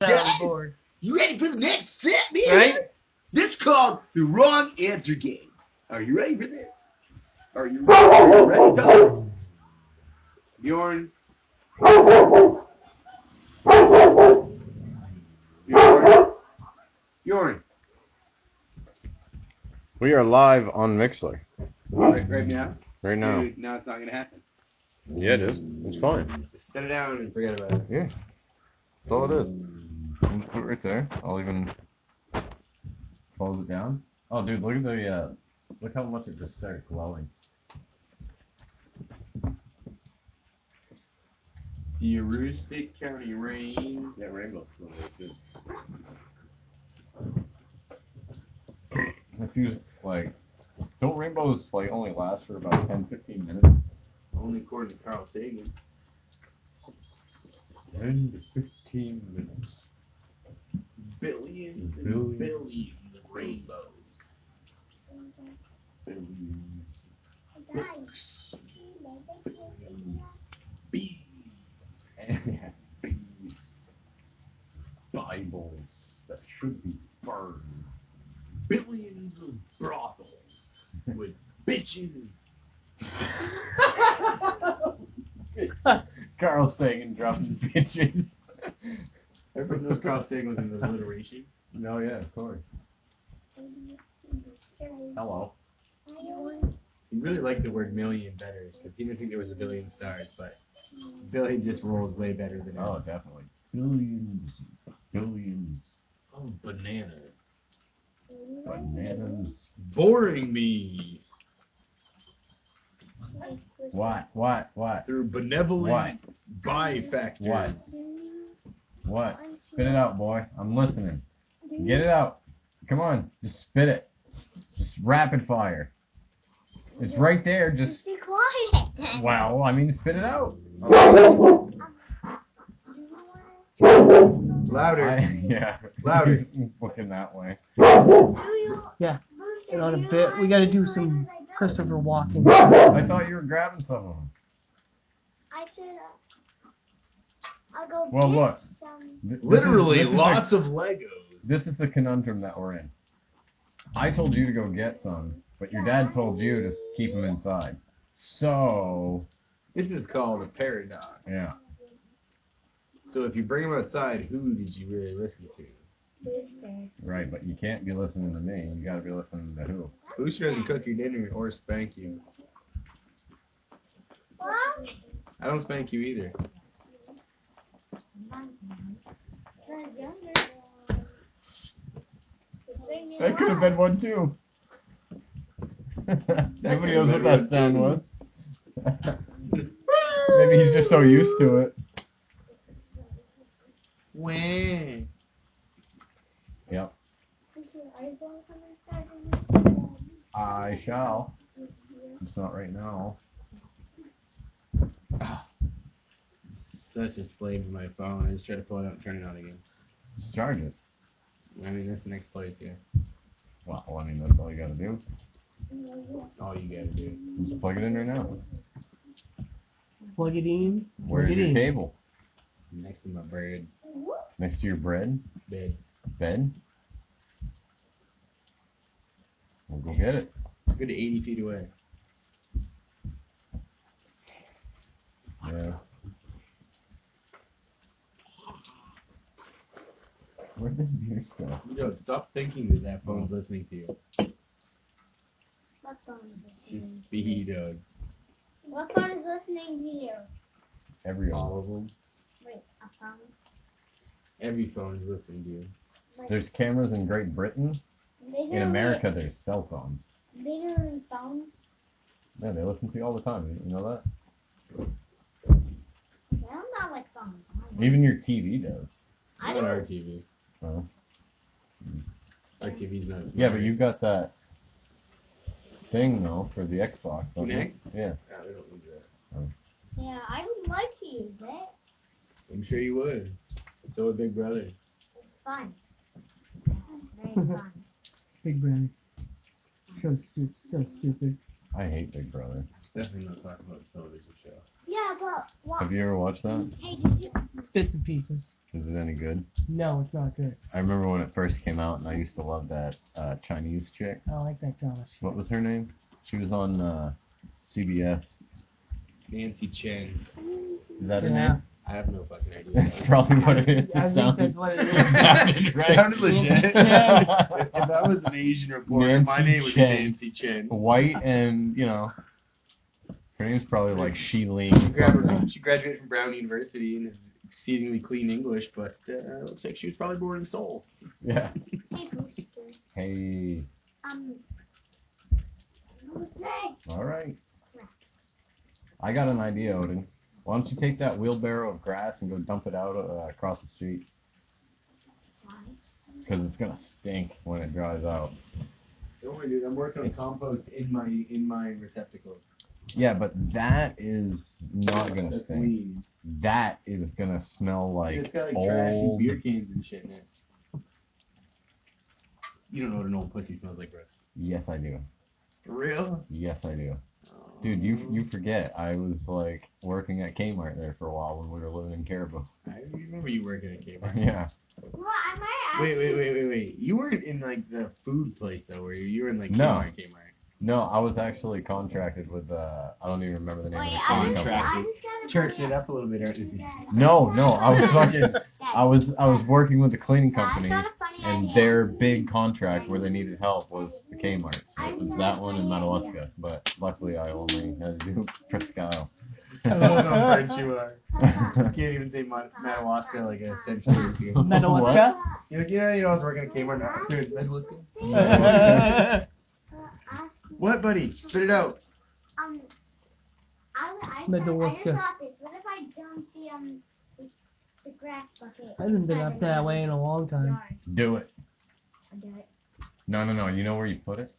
Yes. You ready for the next set, man? Right? This called the wrong answer game. Are you ready for this? Are you ready? Are you ready, Thomas? Bjorn. Bjorn. Bjorn. We are live on Mixlr Right, right now. right now. Dude, no, it's not gonna happen. Yeah, it is. It's fine. Just set it down and forget about it. Yeah. That's all it is. I'm Put it right there. I'll even close it down. Oh, dude, look at the uh, look how much it just started glowing. The Aroostook County rain. That rainbow's still there too. If you like, don't rainbows like only last for about 10, 15 minutes? Only according to Carl Sagan. 10 to 15 minutes. Billions Billions. and billions of rainbows. Books. Bees. Bees. Bibles that should be burned. Billions of brothels with bitches. Carl Sagan dropping bitches. Everybody knows Carl Sagan was in the alliteration. No, yeah, of course. Hello. He really liked the word million better because he didn't think there was a billion stars, but billion just rolls way better than Oh, it. definitely. Billions. Billions. Oh, bananas. Bananas. Boring me What? What? What? through benevolent What? bifactors. What? Spit it out, boy. I'm listening. Get it out. Come on. Just spit it. Just rapid fire. It's right there. Just. be quiet. Wow. I mean, spit it out. Louder. I, yeah. Louder. He's looking that way. Yeah. And on a bit, we got to do some Christopher Walken. I thought you were grabbing some of them. I said, uh, I'll go Well, get look. some. Th- is- Literally, is the- lots of Legos. This is the conundrum that we're in. I told you to go get some, but your dad told you to keep them inside. So, This is called a paradox. yeah. So if you bring them outside, who did you really listen to? Booster. Right, but you can't be listening to me. You gotta be listening to who? Booster doesn't cook your dinner or spank you. What? I don't spank you either. That could have been one too. Nobody knows what that sound was. Maybe he's just so used to it. When? Yep. I shall. It's not right now. Such a slave to my phone. I just try to pull it out and turn it on again. Just charge it. I mean, that's the next place, yeah. Well, I mean, that's all you gotta do. All you gotta do. Just plug it in right now. Plug it in. Where's Plug it your in. cable? Next to my bird Next to your bread? bed. Bed? We'll go get it. Good to 80 feet away. Yeah. Where did yours go? Yo, stop thinking that that phone's listening to you. What phone is listening? just speed, dog. What phone is listening here? Every All of them. Wait, a phone? Every phone is listening to you. There's cameras in Great Britain. In America, there's cell phones. Literally phones. Yeah, they listen to you all the time. You know that? Yeah, I'm not like phones. Even your TV does. I Not don't. our TV. Oh. Our TV's not smart. Yeah, but you've got that thing though for the Xbox. don't you? Kinect? Yeah. Yeah, we don't use that. Yeah, I would like to use it. I'm sure you would. So would Big Brother. It's fun. Very fun. Big brother. So stupid. So stupid. I hate Big Brother. Definitely not talking about a television show. Yeah, but what? Have you ever watched that? Hey, did you? Bits and pieces. Is it any good? No, it's not good. I remember when it first came out, and I used to love that uh, Chinese chick. I like that drama shit. What was her name? She was on uh, CBS. Nancy Chen. Is that her Yeah. name? I have no fucking idea. That's probably what it is. I It think sounded, that's what it is. sounded right. Sounded legit. if, Yeah. if I was an Asian reporter, my Nancy name would Chen. be Nancy Chen. White and you know, her name's probably like Shi Ling. She graduated- something. She graduated from Brown University and is exceedingly clean English, but uh, looks like she was probably born in Seoul. Yeah. Hey, Booster. Hey. Um. Booster. All right. I got an idea, Odin. Why don't you take that wheelbarrow of grass and go dump it out uh, across the street? Why? Because it's gonna stink when it dries out. Don't worry, dude. I'm working on compost in my in my receptacles. Yeah, but that is not gonna That's stink. lean. That is gonna smell like it's got like trashy old. beer cans and shit in it. You don't know what an old pussy smells like, bro. Yes, I do. For real? Yes, I do. Oh. Dude, you you forget. I was like working at Kmart there for a while when we were living in Caribou. I remember you working at Kmart. yeah. Well, I might Wait, wait, wait, wait, wait. You weren't in like the food place though, were you? You were in like No. Kmart, Kmart. No, I was actually contracted with uh I don't even remember the name Wait, of the I company. Contracted. I Churched it up a little bit, aren't? No, no, I was fucking I was I was working with a cleaning company got a funny and their big contract where they needed help was the Kmart. So it was that one in Madawaska. But luckily I only had to do Presque I don't know how French you are. You can't even say Ma- Madawaska like a century ago. Madawaska? You're like, yeah, you know, I was working at Kmart. Now, dude, it's Madawaska. yeah, What, buddy? Spit it out. Um, I, I, I, I just thought this. What if I dumped the um the, the grass bucket? I haven't been up that way in a long time. yard? Do it. I did it. No no no, you know where you put it?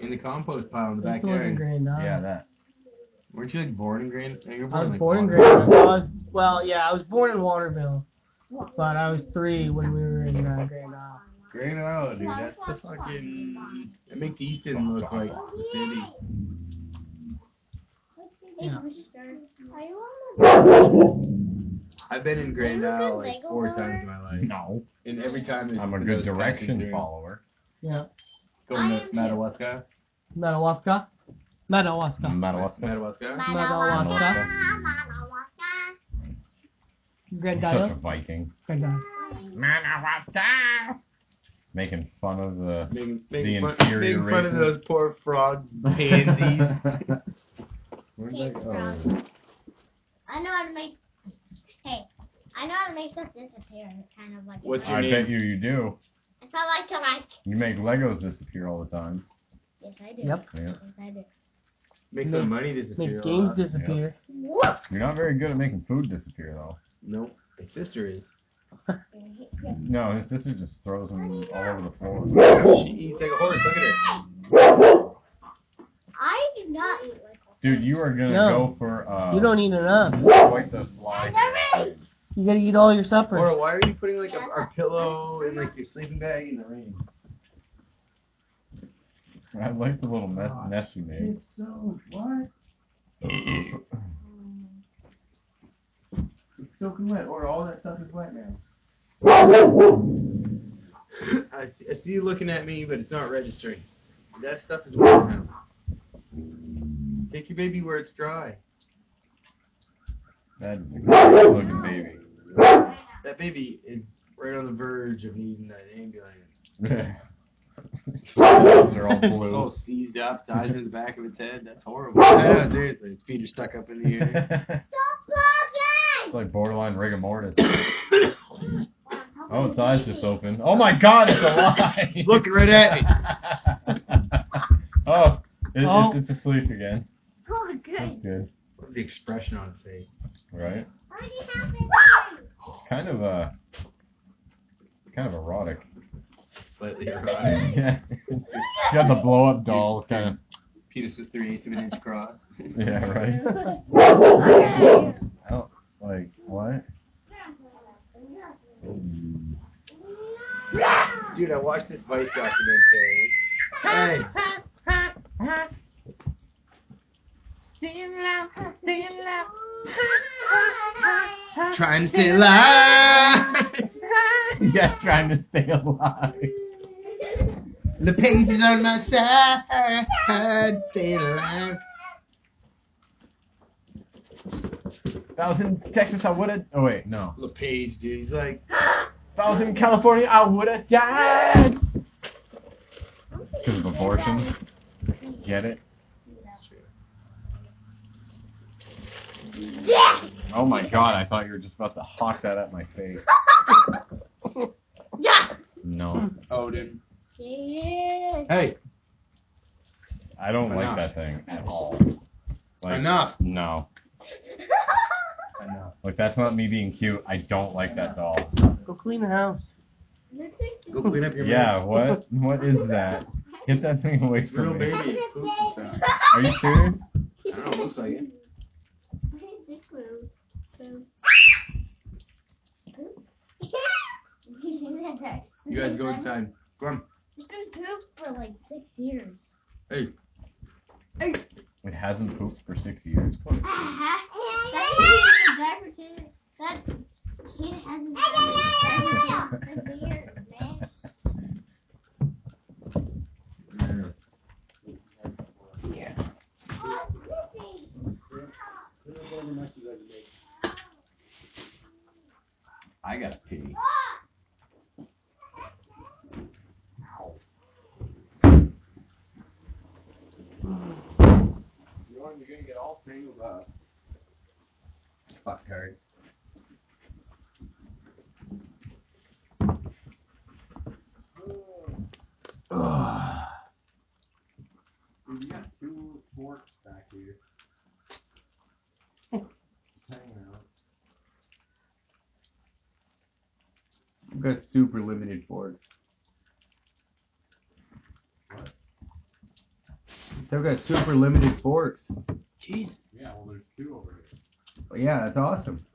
In the compost pile in the I used in backyard. Grand Isle. Yeah, that. Weren't you like born in Grand? no, you were I was like, born in Grand Isle. Was, well, yeah, I was born in Waterville, but I was three when we were in uh, Grand Isle. Grand Isle, dude. That's the fucking. It makes Easton look like the city. Yeah. Booster, are you on I've been in Grand Are Isle like four times in my life, No. and every time there's I'm a good direction follower. Yeah, Going to am Madawaska. Madawaska. Madawaska. Madawaska. Madawaska. Madawaska. the Grand You're such a Viking. Grand Isle. Madawaska. Making fun of the. Making, making, The fun, inferior making fun of those poor frog pansies. Where'd Pink they go? frog. I know how to make. Hey, I know how to make stuff disappear. Kind of like. What's your I name? bet you you do. I felt like to like. You make Legos disappear all the time. Yes, I do. Yep. Yeah. Yes, I do. Make some money disappear. Make games disappear. Whoop. You're not very good at making food disappear though. Nope. My sister is. No, his sister just throws them all over the floor. She eats like a horse. Look at her. I do not eat like a Dude, you are gonna No. go for uh You don't eat enough. quite the fly. I never ate. You gotta eat all your suppers. Or why are you putting like a, our pillow in like your sleeping bag in the rain? I like the little mess, mess you made. It's so what? It's soaking wet, or all that stuff is wet now. I see, I see you looking at me, but it's not registering. That stuff is wet now. Take your baby where it's dry. That's a good looking baby. That baby is right on the verge of needing an ambulance. They're all It's blue. all seized up, tied to the back of its head. That's horrible. I know, seriously. Its feet are stuck up in the air. it's like borderline rigor mortis. Oh, its eyes just opened. Oh my god, it's alive! It's looking right at me. oh, it, Oh. It, it's asleep again. Oh, good. That's good. good, What the expression on its face. right? What happened? It's kind of uh, kind of erotic. Slightly erotic. yeah, it's got the blow up doll kind of. Penis was three eighths of an inch across. Yeah, right. Oh, like what? Dude, I watched this Vice documentary. Hey, Still love, still love. Trying to stay alive. yeah, trying to stay alive. The page is on my side. Staying alive. If I was in Texas, I would have. Oh wait, no. LePage, dude. He's like, If I was in California, I would have died. Because of abortion. Get it? Yeah. Oh my god, I thought you were just about to hawk that at my face. Yeah. No, Odin. Yeah. Hey, I don't like that thing at all. Like, enough. no. Enough. Like, that's not me being cute. I don't like that doll. Go clean the house. Go clean up your Yeah, mess. what? What is that? Get that thing away Real from me. baby poops and stuff. Are you serious? I don't know. Looks like it. You guys go inside. Go on. It's been pooped for like six years. It hasn't pooped for six years. that kid, that kid hasn't kid for years, man. Oh. I gotta pee. Gonna get all tangled up. Fuck, Terry. Dude, you got two forks back here. Just hanging out. I've got super limited forks. What? I've got super limited forks. Jeez. Yeah, well, there's two over here. Well, yeah, that's awesome.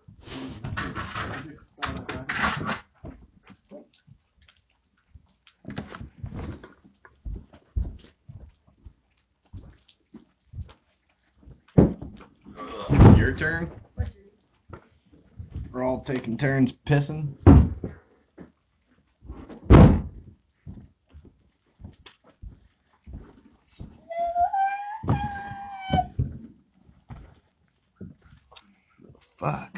Your turn. We're all taking turns pissing. Fuck.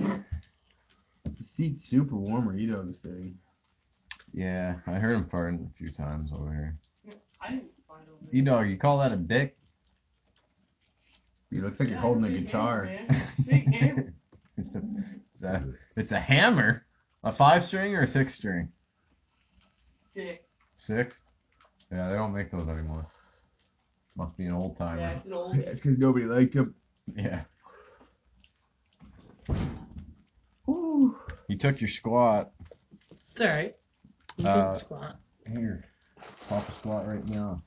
The seat's super warm where you know the city. Yeah, I heard him farting a few times over here. I didn't find over E dog, you call that a dick? You looks like you're holding a guitar. it's, a, it's a hammer. A five string or a six string? Sick. Six? Yeah, they don't make those anymore. Must be an old timer. Yeah, timer. it's an old. That's because nobody liked him. Yeah. Ooh. You took your squat. It's alright. You Uh, can squat. Here. Pop a squat right now.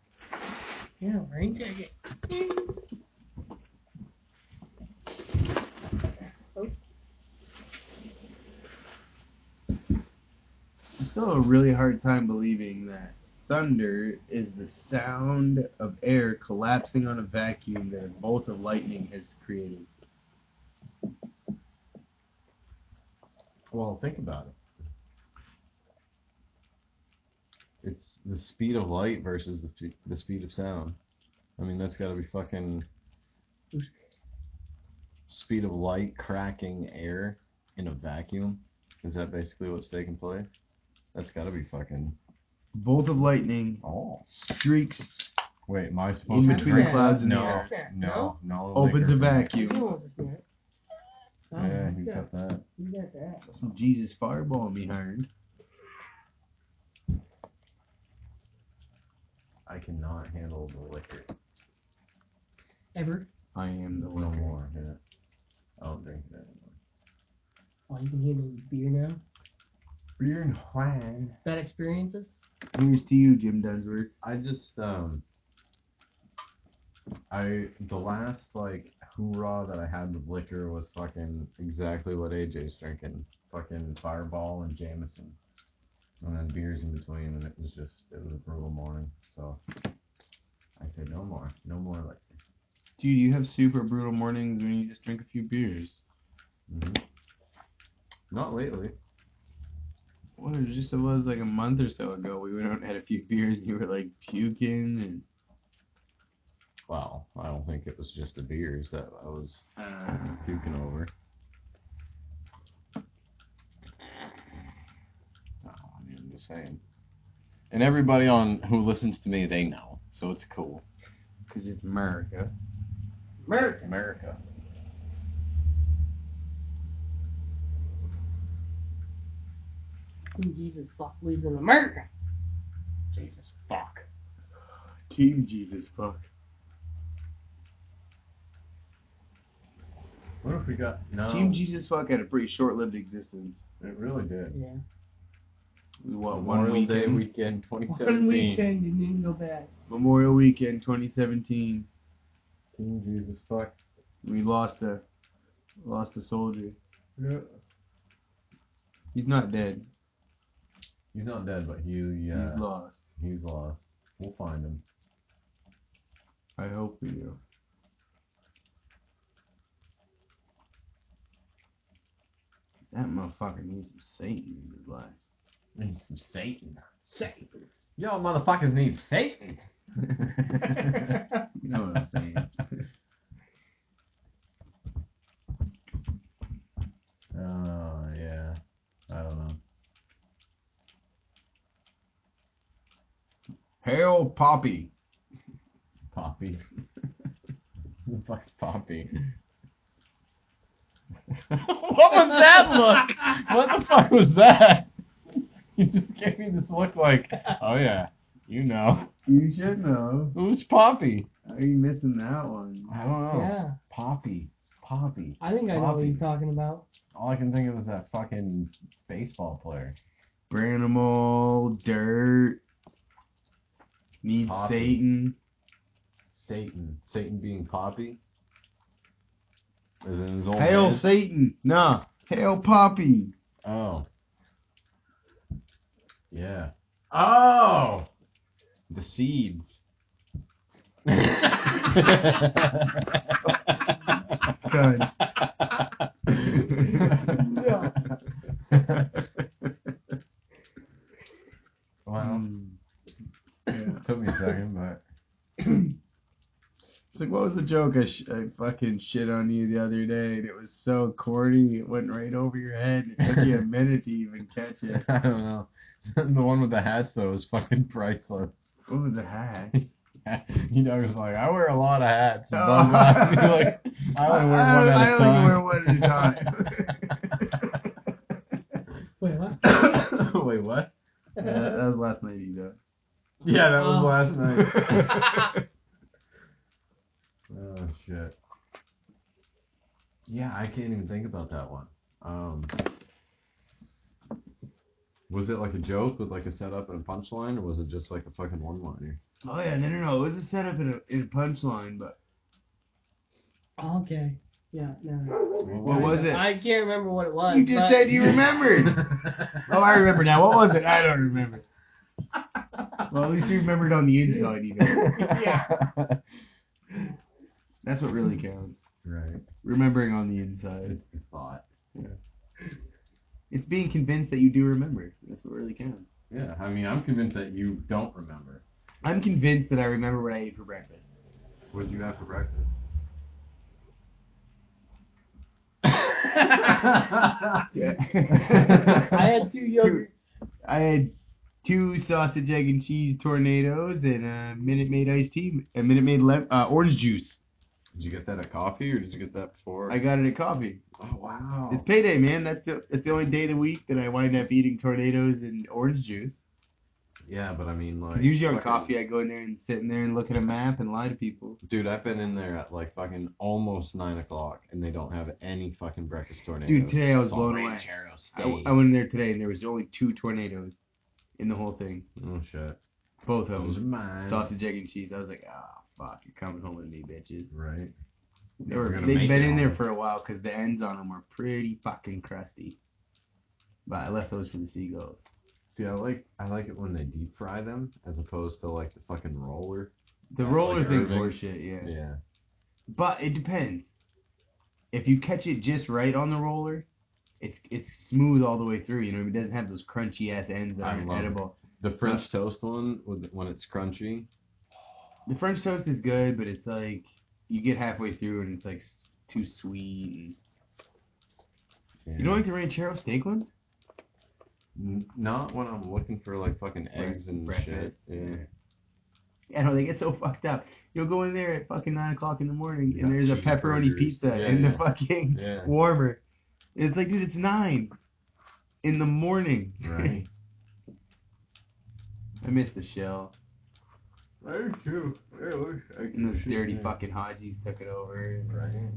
Yeah, right. Take it. I still have a really hard time believing that thunder is the sound of air collapsing on a vacuum that a bolt of lightning has created. Well, think about it. It's the speed of light versus the, spe- the speed of sound. I mean, that's got to be fucking speed of light cracking air in a vacuum. Is that basically what's taking place? That's got to be fucking. Bolt of lightning Oh. streaks, Wait, am I supposed In to between the clouds and the no, air. No, no. opens a liquor. vacuum. You want this man. Oh, Yeah, you you got, got that. you got that. Some Jesus fireball behind. I cannot handle the liquor. Ever? I am the No liquor. more. Yeah. I don't drink it anymore. Oh, you can handle beer now. Beer and wine. Bad experiences. Here's to you, Jim Dunsworth. I just um I the last like hoorah that I had with liquor was fucking exactly what AJ's drinking. Fucking fireball and Jameson. And then beers in between and it was just it was a brutal morning. So I said no more. No more liquor. Dude, you have super brutal mornings when you just drink a few beers. Mhm. Not lately. What it just it was like a month or so ago. We went out and had a few beers, and you were like puking and. Well, I don't think it was just the beers that I was Uh, puking over. Oh, I mean, I'm just saying. And everybody on who listens to me, they know, so it's cool. Cause it's America. America. America. Jesus fuck lives in America. Jesus fuck. Team Jesus fuck. What if we got no? Team Jesus fuck had a pretty short-lived existence. It really did. Yeah. We what one Memorial Day weekend? weekend, One 2017. weekend and then go back. Memorial Weekend 2017. Team Jesus fuck. We lost a lost a soldier. Yeah. He's not dead. He's not dead, but he yeah, He's lost. he's lost. We'll find him. I hope we do. That motherfucker needs some Satan in his life. Need some Satan. Satan. Yo, motherfuckers need Satan. You know what I'm saying? Oh yeah. I don't know. Hail Poppy. Poppy. Who the fuck's Poppy? What was that look? What the fuck was that? You just gave me this look like, oh yeah, you know. You should know. Who's Poppy? Are you missing that one? I don't know. Yeah. Poppy. Poppy. I think I know what he's talking about. All I can think of is that fucking baseball player. Branimal, Dirt. Needs Poppy. Satan. Satan. Satan being Poppy? Is in his old Hail man? Satan. Nah. Hail Poppy. Oh. Yeah. Oh! The seeds. Good. Yeah. Well, Um, yeah. took me a second, but It's like, what was the joke I, sh- I fucking shit on you the other day? And it was so corny, it went right over your head. It took you a minute to even catch it. I don't know. the one with the hats though was fucking priceless. Oh, the hat. You know, was like, I wear a lot of hats. And Oh. blah, blah. You're like, I only wear one I, at I a only time. wear one at Wait, what? a time. Wait, what? yeah, that was last night, you Yeah, that was Oh. last night. Know. Oh shit. Yeah, I can't even think about that one. Um, was it like a joke with like a setup and a punchline, or was it just like a fucking one-liner? oh yeah, no, no, no. It was a setup in a, in a punchline, but Oh, okay. Yeah, no. what was it? I can't remember what it was. You just but- said you remembered. oh, I remember now. What was it? I don't remember. Well, at least you remembered on the inside, you know. Yeah. That's what really counts. right. Remembering on the inside. It's the thought. Yeah. It's being convinced that you do remember. That's what really counts. Yeah, I mean, I'm convinced that you don't remember. I'm convinced that I remember what I ate for breakfast. What did you have for breakfast? I had two yogurts. I had two sausage, egg, and cheese tornadoes and a Minute Maid iced tea, a Minute Maid le- uh, orange juice. Did you get that at coffee, or did you get that before? I got it at coffee. oh wow! It's payday, man. That's the it's the only day of the week that I wind up eating tornadoes and orange juice. yeah, but I mean, like, usually on fucking- coffee, I go in there and sit in there and look at a map and lie to people. Dude, I've been in there at like fucking almost nine o'clock, and they don't have any fucking breakfast tornadoes. Dude, today I was It's all blown away. ranchero I, steak. I went in there today and there was only two tornadoes in the whole thing. oh shit! Both of Those are them. mine. Sausage, egg, and cheese. I was like, ah, fuck, you're coming home with me, bitches. Right. They We're gonna they've been in there for a while because the ends on them were pretty fucking crusty. But I left those for the seagulls. See, I like I like it when they deep fry them as opposed to like the fucking roller. The roller like thing's horseshit, yeah. Yeah. But it depends. If you catch it just right on the roller, it's it's smooth all the way through. You know, it doesn't have those crunchy ass ends that I are love it. edible. The French toast one, when it's crunchy. The French toast is good, but it's like you get halfway through and it's like too sweet. You don't like the ranchero steak ones? N- Not when I'm looking for like fucking eggs and Breakfast. shit. Yeah. I know they get so fucked up. You'll go in there at fucking nine o'clock in the morning, Yeah, and there's a pepperoni cheeseburgers. pizza Yeah, in the fucking Yeah. warmer. It's like, dude, it's nine in the morning. Right. I miss the shell. I too. And those dirty fucking Hajis took it over. Right.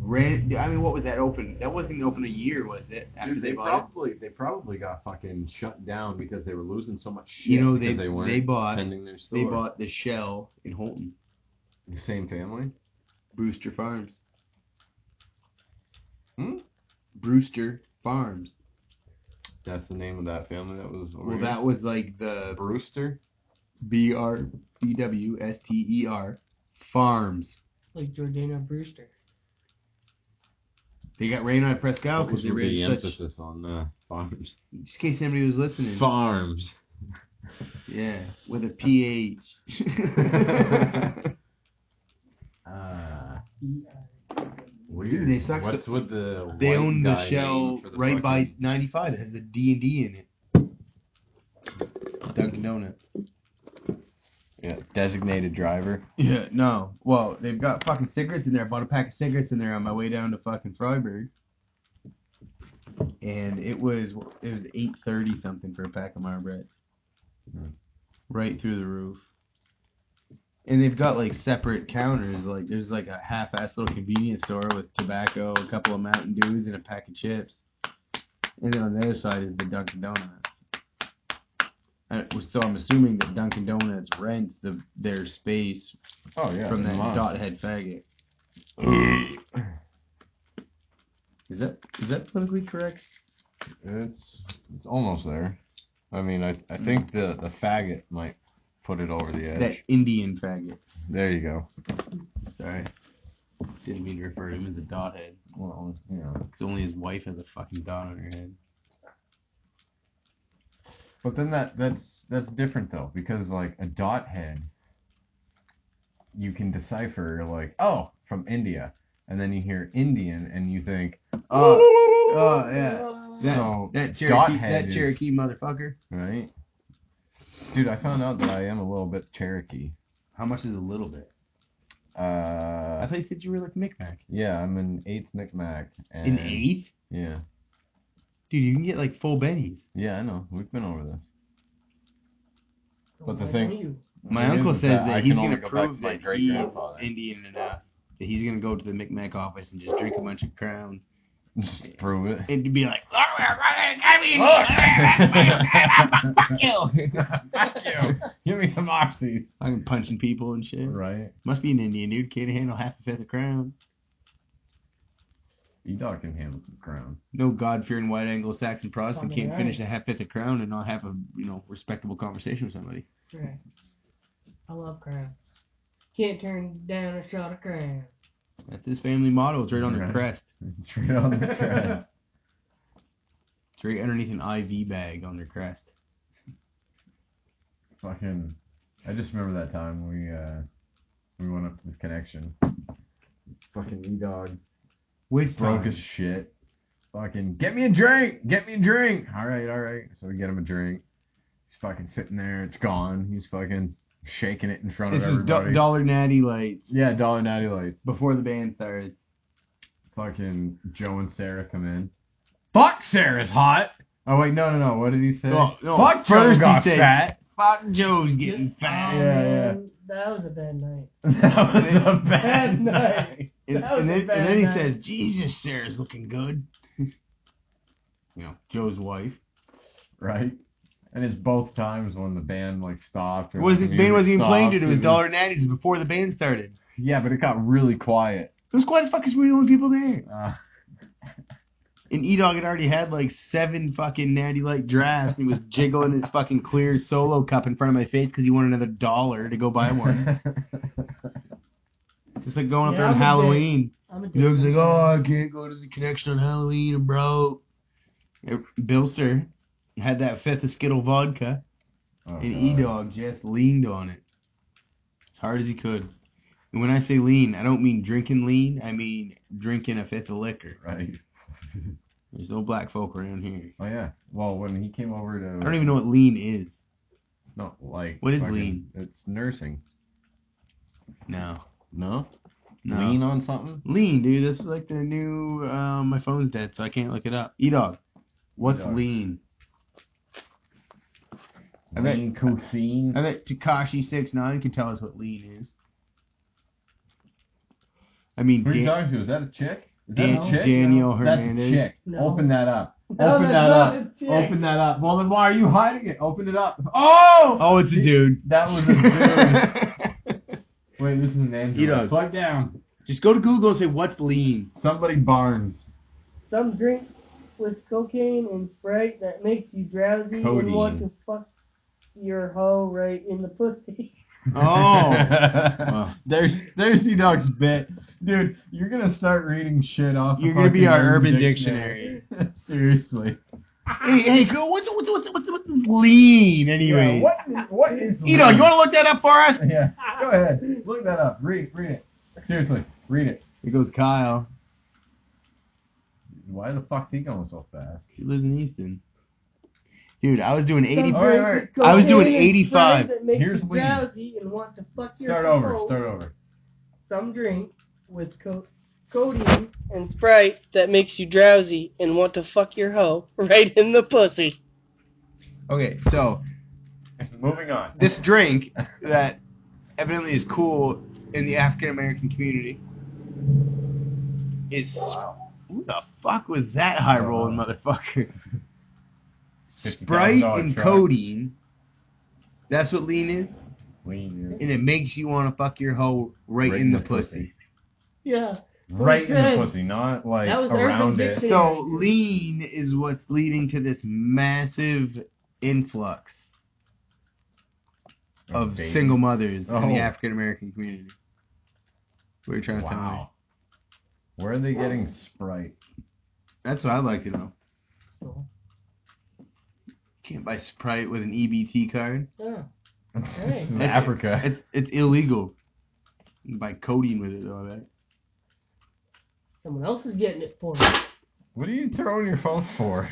Ran, I mean, what was that open? That wasn't open a year, was it? After Dude, they, they bought probably they probably got fucking shut down because they were losing so much shit. You know, they they, they bought they bought the shell in Houlton, the same family. Brewster Farms. Hmm? Brewster Farms. That's the name of that family that was. Well, that was like the Brewster. B R E W S T E R Farms. Like Jordana Brewster. They got rain on Prescott because they ran the such. emphasis on uh, farms? Just in case anybody was listening. Farms. yeah, with a PH. Uh, E-I. weird. they suck What's with the? they white own the guy shell name for the right by 95 that has the D and D in it. Dunkin' Donuts. Yeah, designated driver. Yeah, no. Well, they've got fucking cigarettes in there. I bought a pack of cigarettes in there on my way down to fucking Fryeburg. And it was it was eight thirty something for a pack of Marlboros. Right through the roof. And they've got like separate counters. Like there's like a half-ass little convenience store with tobacco, a couple of Mountain Dews, and a pack of chips. And then on the other side is the Dunkin' Donuts. So I'm assuming that Dunkin' Donuts rents the their space Oh yeah, from that dot head faggot. Is that is that politically correct? It's, it's almost there. I mean, I I think the the faggot might put it over the edge. That Indian faggot. There you go. Sorry. Didn't mean to refer to him as a dot head. Well, you know. Because only his wife has a fucking dot on her head. But then that that's that's different though because like a dot head, you can decipher like oh from India, and then you hear Indian and you think Oh, oh yeah. That, so that Cherokee, that is- Cherokee motherfucker. right. Dude, I found out that I am a little bit Cherokee. How much is a little bit? I Uh, thought you said you were like Micmac. yeah, I'm an eighth Micmac. And, An eighth? Yeah, Dude, you can get like full bennies. yeah, I know. We've been over this. But the Why thing- you? My It is uncle says I that can he's only going to go back prove to my that great he's grandfather. Indian enough that he's going to go to the Micmac office and just drink a bunch of Crown Just prove it. and to be like, oh, Fuck you! Fuck you! Give me some oxys. I'm punching people and shit. Right. Must be an Indian dude. Can't handle half a fifth of Crown. E dog can handle some crown. No God fearing white Anglo Saxon Protestant Fucking can't finish a half fifth of Crown and not have a you know respectable conversation with somebody. Right. I love crown. Can't turn down a shot of crown. That's his family motto. It's right on their Right. crest. It's right on the crest. It's right underneath an IV bag on their crest. Fucking. I just remember that time we uh we went up to the connection. Fucking E dog Which broke time? his shit. Fucking get me a drink. Get me a drink. All right, all right. So we get him a drink. He's fucking sitting there. It's gone. He's fucking shaking it in front This of was do- everybody. Dollar Natty Lights yeah, dollar natty lights. before the band starts. fucking Joe and Sarah come in. Fuck, Sarah's hot. Oh wait, no, no, no. What did he say? Oh, no, Fuck, first Joe he got said- fat. Fuck Joe's getting fat. Yeah, yeah. Um, That was a bad night. that was a bad Bad night. Night. And, and then, and then he night. says, Jesus, Sarah's looking good. you know, Joe's wife. Right. And it's both times when the band like stopped. or wasn't, the band wasn't even playing, dude. It was Dollar Natty's before the band started. Yeah, but it got really quiet. It was quite as fucking we were the only people there. Uh, And E Dog had already had like seven fucking Natty Light drafts and he was jiggling his fucking clear solo cup in front of my face because he wanted another dollar to go buy one. Just like going up Yeah, there on was a Halloween. I'm a Doug's like, oh, I can't go to the connection on Halloween. I'm broke. Bilster had that fifth of Skittle vodka, Oh, and God. E Dog just leaned on it as hard as he could. And when I say lean, I don't mean drinking lean. I mean drinking a fifth of liquor. Right. There's no black folk around here. Oh yeah. Well, when he came over to, I don't even know what lean is. No, like What is fucking- lean? It's nursing. No, No. no. Lean on something. Lean, dude. That's like the new. Um, my phone's dead, so I can't look it up. E Dog. What's E-Dog. lean? I bet- Lean caffeine. I bet Tekashi six nine can tell us what lean is. I mean, Who are you Dan- talking to? Is that a chick? Is Dan- that a chick? Daniel That's a Hernandez. chick. No. Open that up. No, Open that's that not up. a chick. Open that up. Well, then why are you hiding it? Open it up. Oh! Oh, it's a dude. That was a dude. Wait, this is an Android. E-Dog. Swipe down. Just go to Google and say what's lean. Somebody Barnes. Some drink with cocaine and Sprite that makes you drowsy Codeine. and want to fuck your hoe right in the pussy. Oh, Wow. there's there's E Dog's bit, dude. You're gonna start reading shit off. the You're gonna be fucking our Urban Dictionary. Seriously. Hey, hey, go. What's what's what's what's what's this lean anyway? Yeah, what what is? E Dog, you want to look that up for us? Yeah. Go ahead. Look that up. Read read it. Seriously, read it. Here goes Kyle. Why the fuck's he going so fast? He lives in Easton. Dude, I was doing Some 80. All right, all right. I was doing 85. Sprite That makes Here's you lean. drowsy and want to fuck your Start over. Start over. Some drink with co- codeine and Sprite that makes you drowsy and want to fuck your hoe right in the pussy. Okay, so Moving on. this drink that evidently is cool in the African American community is who the fuck was that high rolling motherfucker? Sprite and truck. codeine. That's what lean is, Lean. and it makes you want to fuck your hoe right, in the, pussy. Yeah. Right in the pussy, not like around it. So lean is what's leading to this massive influx of Baby. single mothers in the Oh. African American community. What are you trying to tell me? Wow. Where are they getting Sprite? That's what I'd like to know. Can't buy Sprite with an EBT card. Yeah. this is That's- Africa. It's it's illegal. You can buy codeine with it though. I bet. Someone else is getting it for me. What are you throwing your phone for?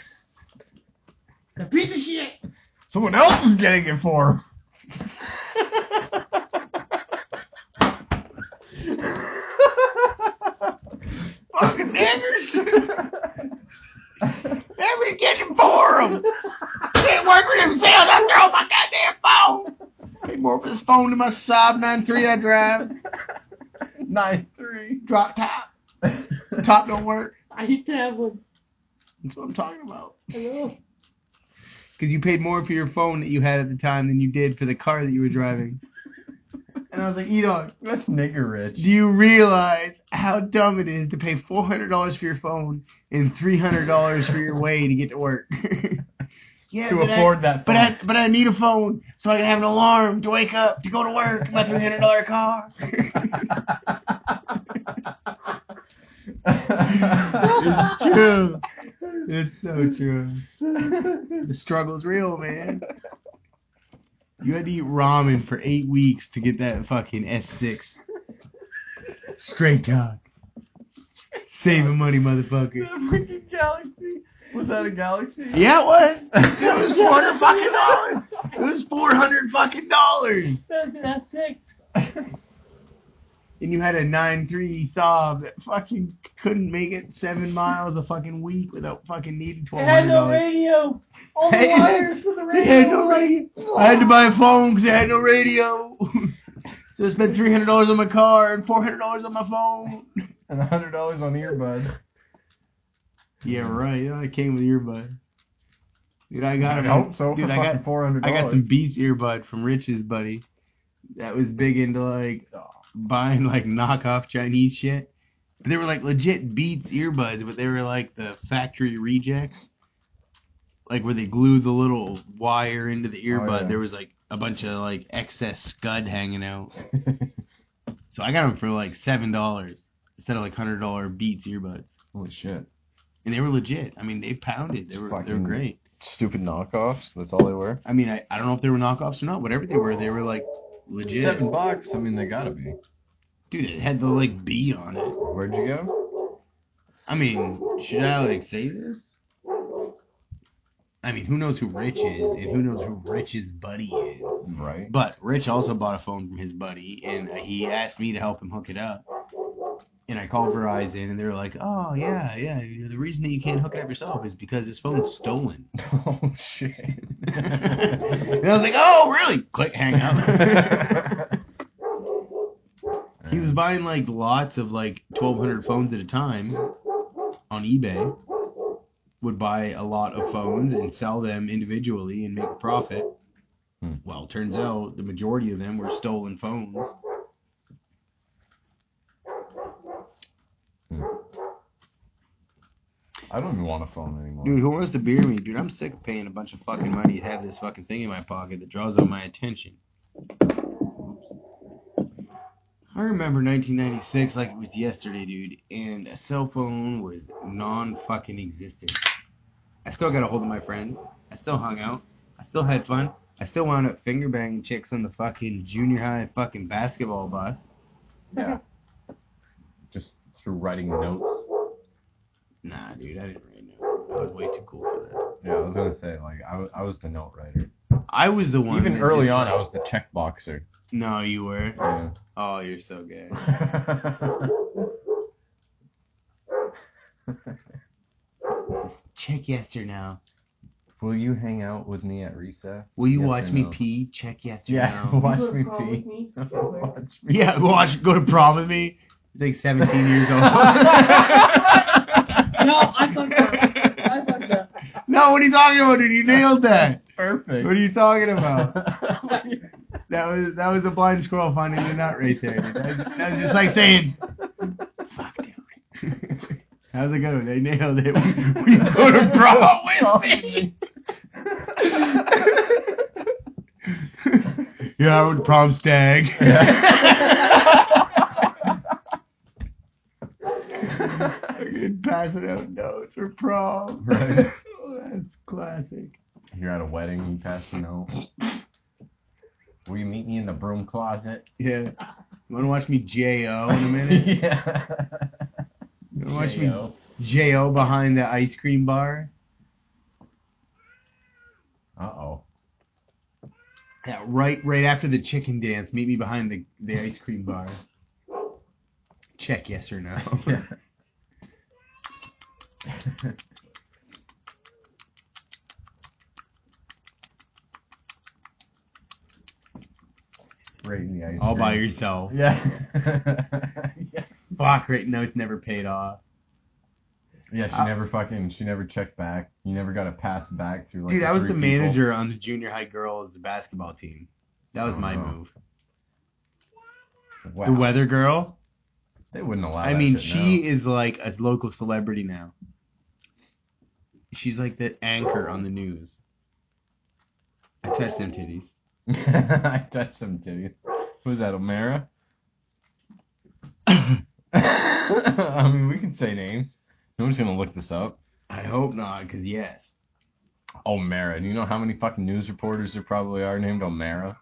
A piece of shit. Someone else is getting it for. Fucking niggers! Everybody's getting for them. Can't work for themselves. I throw my goddamn phone. Pay more for this phone than my Saab 93 I drive. Nine three. Drop top. Top don't work. I used to have one. That's what I'm talking about. I know. Because you paid more for your phone that you had at the time than you did for the car that you were driving. And I was like, E-Dog, That's nigger rich. do you realize how dumb it is to pay $400 for your phone and $300 for your way to get to work? yeah, to but I- afford that But. I, but I need a phone so I can have an alarm to wake up to go to work in my three hundred dollar car. it's true. It's so true. The struggle's real, man. You had to eat ramen for eight weeks to get that fucking S6. Straight talk. Saving money, motherfucker. The freaking galaxy. Was that a galaxy? Yeah, it was. It was four hundred fucking dollars. It was four hundred fucking dollars. Says it at six. And you had a nine three Saab that fucking couldn't make it seven miles a fucking week without fucking needing It twelve had no radio. All the Hey, wires for the radio. It had no radio. I had to buy a phone because it had no radio. so I spent three hundred dollars on my car and four hundred dollars on my phone. And a hundred dollars on earbud. Yeah, right. Yeah, I came with earbud. Dude, I got I it. hope so. Dude, for I fucking got four hundred I got some Beats earbud from Rich's buddy. That was big into like buying like knockoff Chinese shit. They were like legit Beats earbuds, but they were like the factory rejects. Like where they glued the little wire into the oh, earbud. yeah. There was like a bunch of like excess scud hanging out. So I got them for like seven dollars. instead of like hundred dollar Beats earbuds, Holy shit. and they were legit. I mean, they pounded. They were they were great. Stupid knockoffs. That's all they were. I mean, I, I don't know if they were knockoffs or not. Whatever they were, they were like legit. Seven bucks. I mean, they gotta be. Dude, it had the like B on it. Where'd you go? I mean, should I like say this? I mean, who knows who Rich is, and who knows who Rich's buddy is. Right. But Rich also bought a phone from his buddy, and he asked me to help him hook it up. And I called Verizon, and they were like, "Oh yeah, yeah. The reason that you can't hook it up yourself is because this phone's stolen." oh shit. and I was like, "Oh really?" Click, hang up. he was buying like lots of like twelve hundred phones at a time on eBay. Would buy a lot of phones and sell them individually and make a profit. Hmm. Well, turns out the majority of them were stolen phones. I don't even want a phone anymore. Dude, who wants to beer me? Dude, I'm sick of paying a bunch of fucking money to have this fucking thing in my pocket that draws out my attention. I remember 1996 like it was yesterday, dude, and a cell phone was non fucking existent. I still got a hold of my friends. I still hung out. I still had fun. I still wound up finger banging chicks on the fucking junior high fucking basketball bus. Yeah. Just through writing notes. Nah, dude, I didn't write notes. I was way too cool for that. Yeah, I was gonna say like I, I was the note writer. I was the one. Even that early just, on, like- I was the check boxer. No, you were. Yeah. Oh, you're so gay. Check yes or no. Will you hang out with me at recess? Will you Yes watch me no? pee? Check yes or Yeah, no. watch me pee. me? watch me. Yeah, watch. Go to prom with me. He's like 17 years old. No, I fucked up. I fucked up. no, what are you talking about, dude? You nailed that. Perfect. What are you talking about? That was that was a blind squirrel finding the nut right there. Dude. That, was, just like saying, "Fuck, dude." How's it going? They nailed it. We, we go to prom with me. yeah, I would prom stag. Fucking passing out notes for prom. Right. Oh, that's classic. You're at a wedding, you pass a note. Will you meet me in the broom closet? Yeah. You want to watch me J.O. in a minute? yeah. You want to watch me J.O. behind the ice cream bar? Uh-oh. Yeah, right right after the chicken dance, meet me behind the, the ice cream bar. Check yes or no. Yeah. right in the ice All by yourself. Yeah. yeah. Fuck, right notes never paid off. Yeah, she Uh, never fucking she never checked back. You never got a pass back through like Dude, I was the people. manager on the junior high girls basketball team. That was my Oh. move. Wow. The weather girl. They wouldn't allow I mean, shit she is like a local celebrity now. She's like the anchor on the news. I touched them titties. I touched some titties. Who's that, O'Mara? I mean, we can say names. No one's gonna look this up. I hope not, because yes. O'Mara. Do you know how many fucking news reporters there probably are named O'Mara?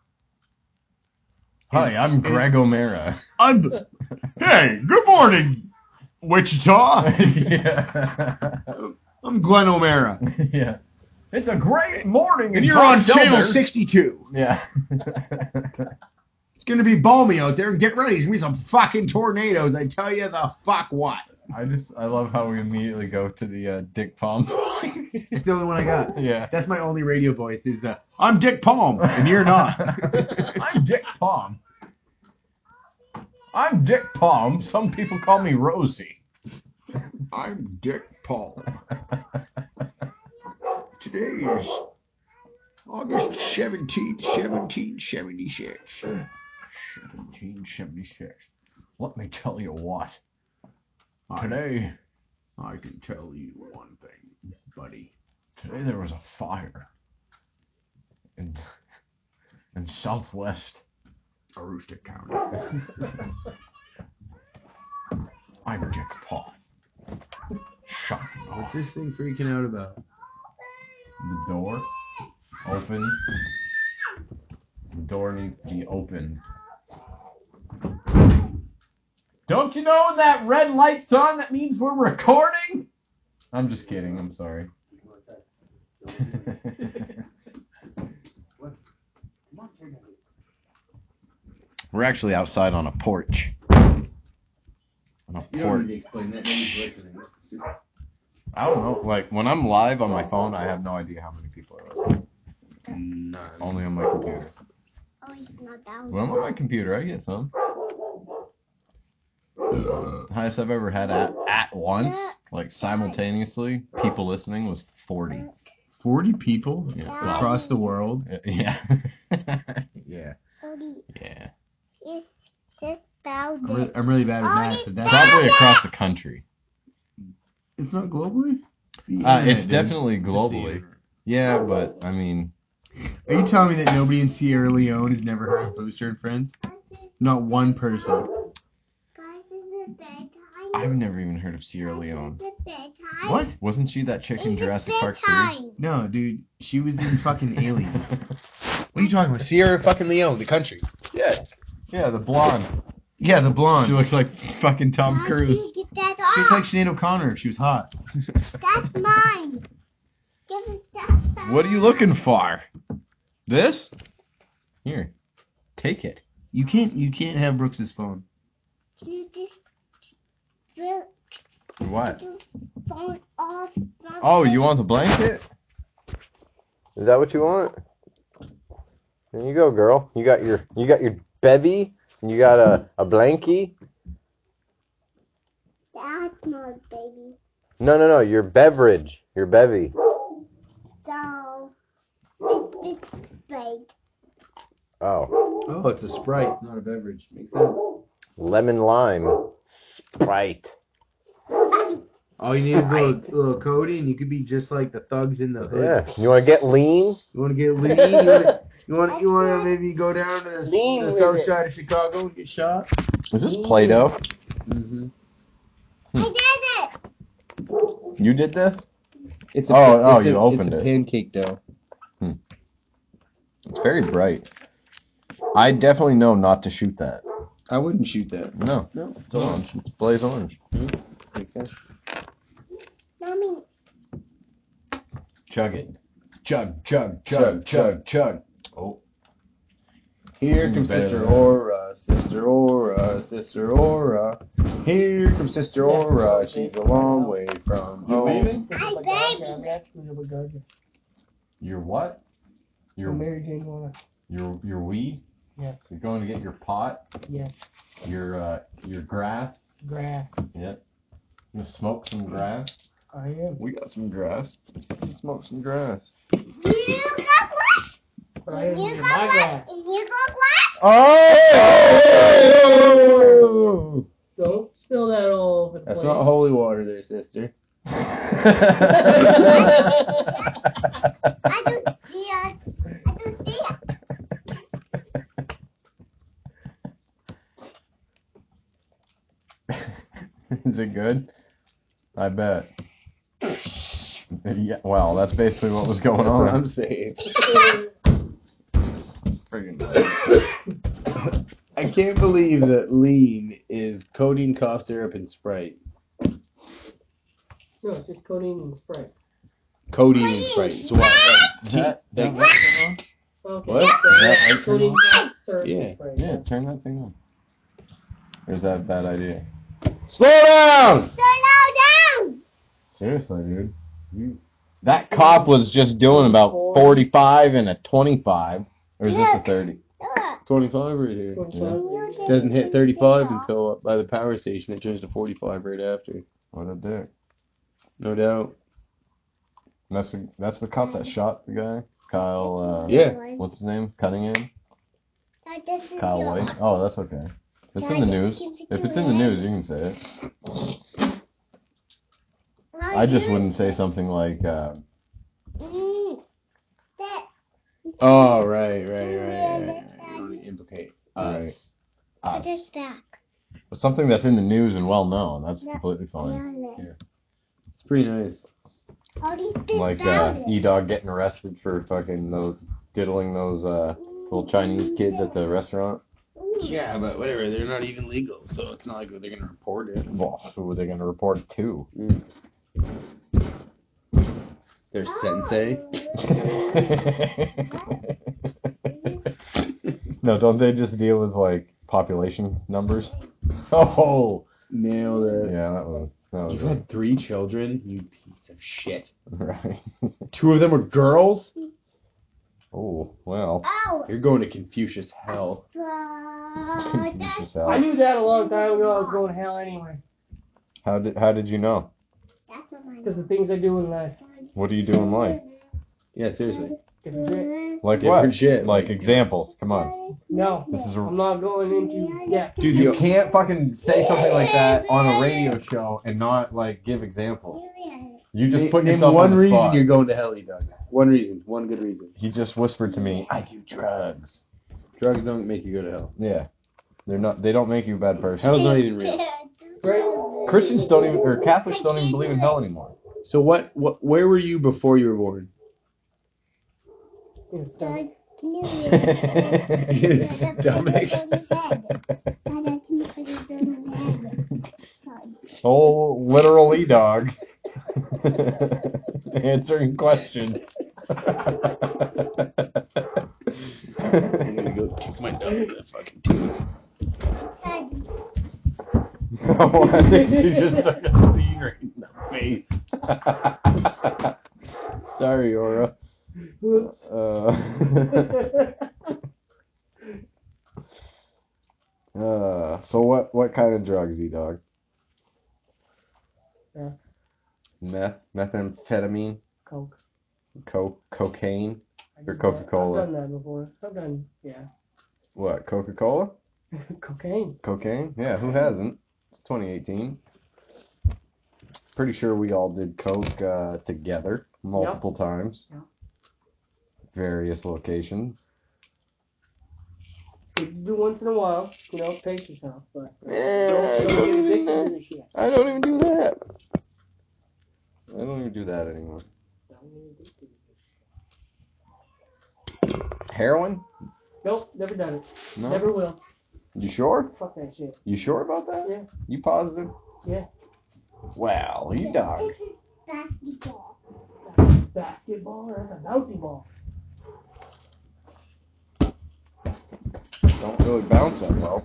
Hi, I'm Greg O'Mara. I'm, hey, good morning, Wichita. yeah. I'm Glenn O'Mara. yeah. It's a great morning, And you're on channel 62. Yeah. It's going to be balmy out there. Get ready. It's going to be some fucking tornadoes. I tell you the fuck what. I just I love how we immediately go to the uh, Dick Palm. It's the only one I got. yeah. That's my only radio voice is the I'm Dick Palm and you're not. I'm Dick Palm. I'm Dick Palm. Some people call me Rosie. I'm Dick Palm. Today is August 17th, 1776. 1776. Let me tell you what. Today, I can tell you one thing, buddy. today there was a fire in in Southwest Aroostook County. I'm jackpot. Shut up. What's this thing freaking out about? The door open. The door needs to be open. Don't you know when that red light's on? That means we're recording. I'm just kidding. I'm sorry. we're actually outside on a porch. On a porch. Need to explain that. Nobody's listening. I don't know. Like when I'm live on my phone, I have no idea how many people are listening. None. Only on my computer. Oh, it's not that When I'm on my computer, I get some. Highest I've ever had at, at once, like simultaneously, people listening was 40. 40 people Yeah. across the world. Yeah. yeah. Odie, Yeah. it's just about I'm really, this. I'm really bad with Oh, math, but that's Probably across the country. It's not globally. It's, the Uh, it's definitely It's the globally. internet. Yeah, but I mean, Are you telling me that nobody in Sierra Leone has never heard of Booster and Friends? Not one person. Guys, it's bedtime. I've never even heard of Sierra Leone. What? Wasn't she that chick in It's Jurassic Park 3? No, dude. She was in fucking Alien. What are you talking about? Sierra fucking Leone, the country. Yeah. Yeah, the blonde. Yeah, the blonde. She looks like fucking Tom How do Cruise. You get that She ah! looked like Sinead O'Connor she was hot. That's mine. Give it that back. What are you looking for? This? Here. Take it. You can't. You can't have Brooks's phone. Can you just drill What? phone off. my Oh, you want the blanket? Is that what you want? There you go, girl. You got your you got your bevy, and you got a, a blankie. That's my baby. No, no, no, your beverage. Your bevy. Down. It's it's fake. Oh. Oh, it's a Sprite. It's not a beverage. Makes sense. Lemon lime. Sprite. All you need is a little, little Cody, and you could be just like the thugs in the hood. Yeah. You wanna get lean? You want to get lean? You want to? You want? You to maybe go down to the, the south side of Chicago and get shot? Is this Play-Doh? Mm-hmm. Hmm. I did it. You did this? It's a Oh, oh, it's you a, opened it's a it. pancake dough. Hmm. It's very bright. I definitely know not to shoot that. I wouldn't shoot that. No. No, It's orange. It's blaze orange. Hmm. makes sense. Mommy, Chug it. Chug, chug, chug, chug, chug. Oh. Here comes Sister Aura, Sister Aura, Sister Aura. Here comes Sister Aura. She's a long way from You home. leaving? Hi, baby. Your what? Your Mary Jane Warner. your your weed? Yes, You're going to get your pot, yes. your uh your grass. Grass. Yep. You smoke some grass? I am. We got some grass. Let's smoke some grass. You got what? But I am You in got my what? grass. You got what? Oh! Don't spill that all over the That's place. not holy water, there, sister. I don't see it. I don't see it. Is it good? I bet. Yeah, well, that's basically what was going That's what on. I'm saying. Friggin' I can't believe that lean is codeine, cough syrup, and Sprite. No, it's just codeine and Sprite. Codeine and Sprite. So what? Is that- is that Like- on? Okay. What? so Is that light turn codeine, on? syrup, and Yeah. Sprite. Yeah, turn that thing on. Or is that a bad idea? Slow down! So now down. Seriously, dude. You... That cop was just doing about 45 and a 25. Or is this a 30? Look. 25 right here. Twenty-five. You Doesn't hit 35 it off. until by the power station. It turns to 45 right after. What a dick. No doubt. That's the, that's the cop that shot the guy? Kyle, uh, Yeah. what's his name? Cunningham? Like, this is Kyle White? Oh, that's okay. If it's in the news. If it's in the news, you can say it. I just wouldn't say something like, uh, Mm. This. Oh, right, right, right, right. that's. You want to implicate us. Put us. this back. Well, something that's in the news and well known. That's Yeah. completely fine. Yeah. It's pretty nice. All Like uh. E Dog getting arrested for fucking those diddling those uh, little Chinese kids at the restaurant. Yeah, but whatever. They're not even legal, so it's not like they're gonna report it. Well, who are they going to report it to? Their ah. sensei. no, don't they just deal with like population numbers? Oh, Nailed it. yeah, that was that was You've had three children, you piece of shit. right. Two of them were girls. Oh well, Oh, You're going to Confucius hell. but that's Just I knew that a long time ago. I was going to hell anyway. how did how did you know? that's not my Because the things I do in life. What do you do in life? Yeah, seriously. Different shit. Like Different what? shit. Like examples. Come on, No, this is I'm not going into depth. dude. You can't fucking say something like that on a radio show and not like give examples. You just put name yourself one on the reason spot. you're going to hell, you dog. One reason. One good reason. He just whispered to me, "I do drugs." Drugs don't make you go to hell. Yeah, they're not. They don't make you a bad person. Hell's not even real. Right. Christians don't even, or Catholics don't even believe in hell anymore. So what? What? Where were you before you were born? In the stomach. His stomach. Oh, literal e dog. Answering questions. I'm gonna go kick my dog with that fucking tooth. oh, I think she just took a scene right in the face. Sorry, Aura. Whoops. Uh, uh, so what? What kind of drugs, e dog? Yeah. Meth, methamphetamine, Coke. coke, cocaine. I Or. Coca-Cola. I've done that before. I've done, yeah. What? Coca Cola? Cocaine. Cocaine? Yeah, who hasn't? It's 2018. Pretty sure we all did coke uh, together multiple times. Yeah. Various locations. You do once in a while, you know, pace yourself, but Eh, don't, don't get addicted to the shit. I don't even do that. I don't even do that anymore. Don't get addicted to the Heroin? Nope, never done it. No. Never will. You sure? Fuck that shit. You sure about that? Yeah. You positive? Yeah. Wow, you dog. This is basketball. Basketball or a bouncy ball. Don't really bounce that well.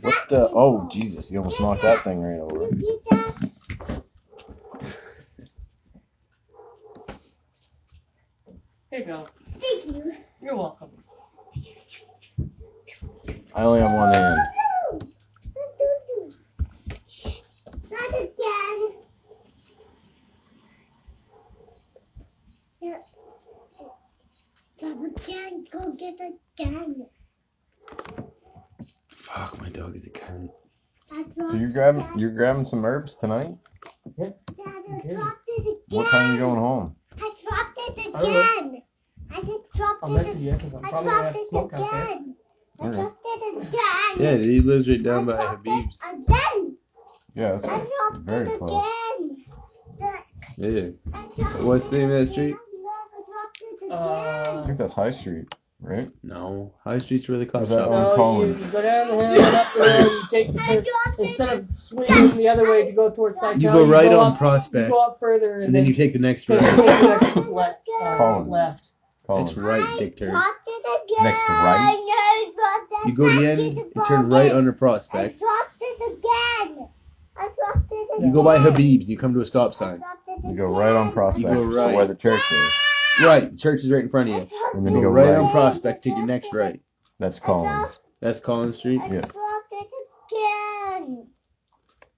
What the? Oh, Jesus, you almost knocked that thing right over. You get? Here you go. Thank you. You're welcome. I only have one hand. Not again. Yeah. Stop again. Go get again. Fuck, my dog is a cunt. So you're grabbing you're grabbing some herbs tonight? Dad, I Okay. dropped it again. What time are you going home? I dropped it I don't know. again. I just dropped I'll it message you because I'm I probably gonna dropped it smoke out there. again. I Okay. dropped it again. Yeah, he lives right down I by Habib's. it again. Yeah, I dropped very it close. again. Yeah. What's the name of that street? I Uh, I think that's High Street, right? No. High Street's where the cops Is that shop. on- No, Colin. you, you go down the hill and up the hill. You take the I turn. dropped it Instead of swinging the other way to go towards Cytel, You go right on up, Prospect, You go up further and, and then you take the next take right. the next left. Uh, Colin. left. Colin. Next right, dick turn. dropped. Next to right? I dropped it You go to the end, you turn right under I Prospect. dropped it again. I dropped it again. You go by Habib's, you come to a stop I sign. dropped it You go right on again. Prospect, You go so right. where the church is. Right, the church is right in front of you. And then You you go go right right. on Prospect, take your next right. That's Collins. That's Collins Street. I Yeah. dropped it again.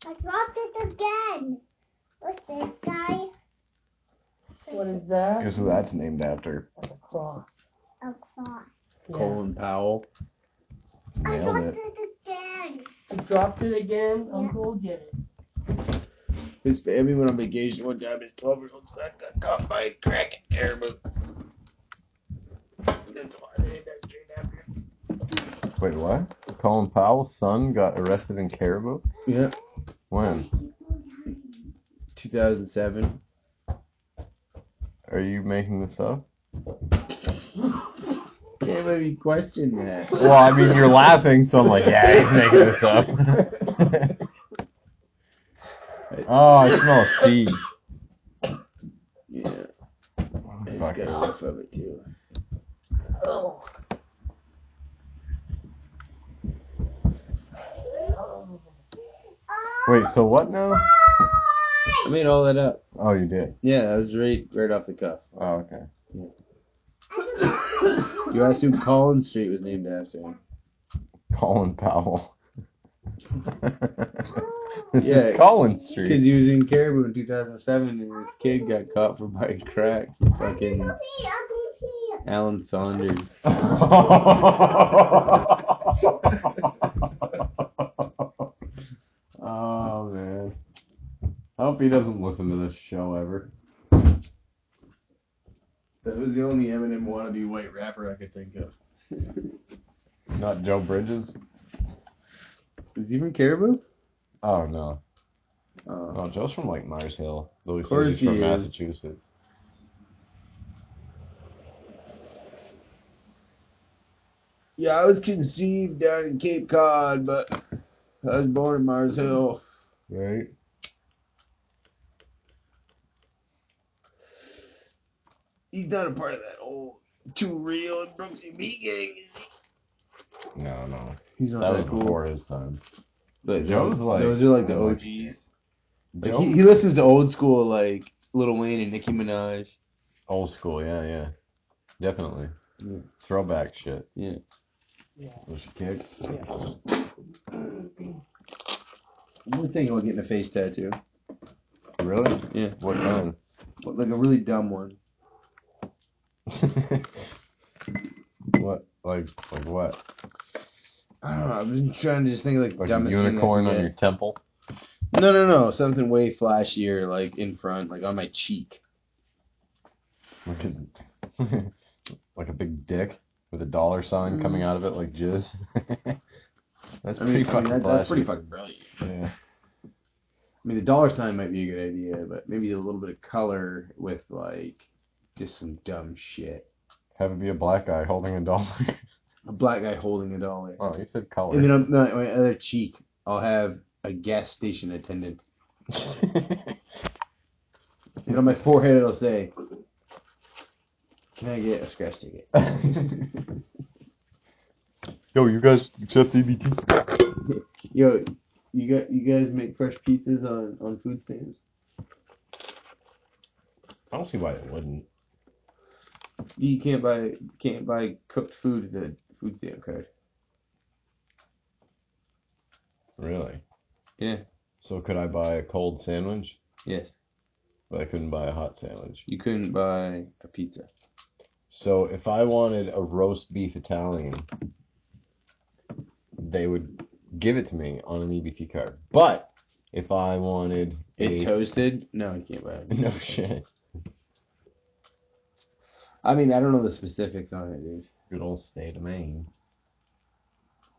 I dropped it again. What's this guy? What is that? Guess who that's named after? A cross. A cross. Yeah. Colin Powell. I dropped it. it again. I dropped it again. Uncle will get it. His family went on vacation one time. His 12 year old son got caught by a crack in Terrible. That's why they named that street after him. Wait, what? Colin Powell's son got arrested in Caribou? Yeah, When? 2007. Are you making this up? Can't let me question that. Well, I mean, you're laughing, so I'm like, yeah, he's making this up. oh, I smell a seed. Yeah, I just Fuck. got a whiff of it too. Wait, so what now? I made all that up. Oh, you did. Yeah, that was right, right off the cuff. Oh, okay. You asked who Collins Street was named after. him. Colin Powell. this Yeah, is Collins Because Street. he was in Caribou in 2007 and this kid got caught for buying crack. Fucking Pee, I'm gonna pee. Alan Saunders. oh man. I hope he doesn't listen to this show ever. That was the only Eminem wannabe white rapper I could think of. Not Joe Bridges. Is he from Caribou? Oh no. Oh. No, Joe's from like Mars Hill. Though he says he's from is. Massachusetts. Yeah, I was conceived down in Cape Cod, but I was born in Mars Hill. Right? He's not a part of that old Too Real and Brooksy B gang, is he? No, no. He's not That that, was cool. before his time. But Joe's like- those are like the OGs. Like he, he listens to old school like Lil Wayne and Nicki Minaj. old school, yeah, yeah. Definitely. Yeah. Throwback shit. Yeah. Yeah. Was she kicked? I'm thinking about getting a face tattoo. Really? Yeah. What kind? But like a really dumb one. what? Like, like what? I don't know. I've been trying to just think of like Like dumbest thing I unicorn on your temple? No, no, no. Something way flashier, like in front, like on my cheek. Like a, like a big dick with a dollar sign coming mm. out of it like jizz. that's I pretty mean, I fucking mean that, that's pretty fucking brilliant. Yeah. I mean, the dollar sign might be a good idea, but maybe a little bit of color with like just some dumb shit. Have it be a black guy holding a dollar. A black guy holding a dollar. oh, you said color. And then on my, my other cheek, I'll have a gas station attendant. And on my forehead, it'll say, "Can I get a scratch ticket?" Yo, you guys accept EBT? Yo, you got you guys make fresh pizzas on on food stamps? I don't see why it wouldn't. You can't buy can't buy cooked food with a food stamp card. Really? Yeah. So could I buy a cold sandwich? Yes. But I couldn't buy a hot sandwich. You couldn't buy a pizza. So if I wanted a roast beef Italian, they would give it to me on an EBT card. But if I wanted It a toasted? No, you can't buy it. no shit, I mean, I don't know the specifics on it, dude. good old state of Maine.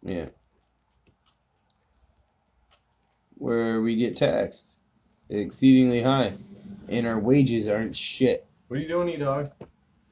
Yeah. Where we get taxed exceedingly high, and our wages aren't shit. What are you doing, E dog?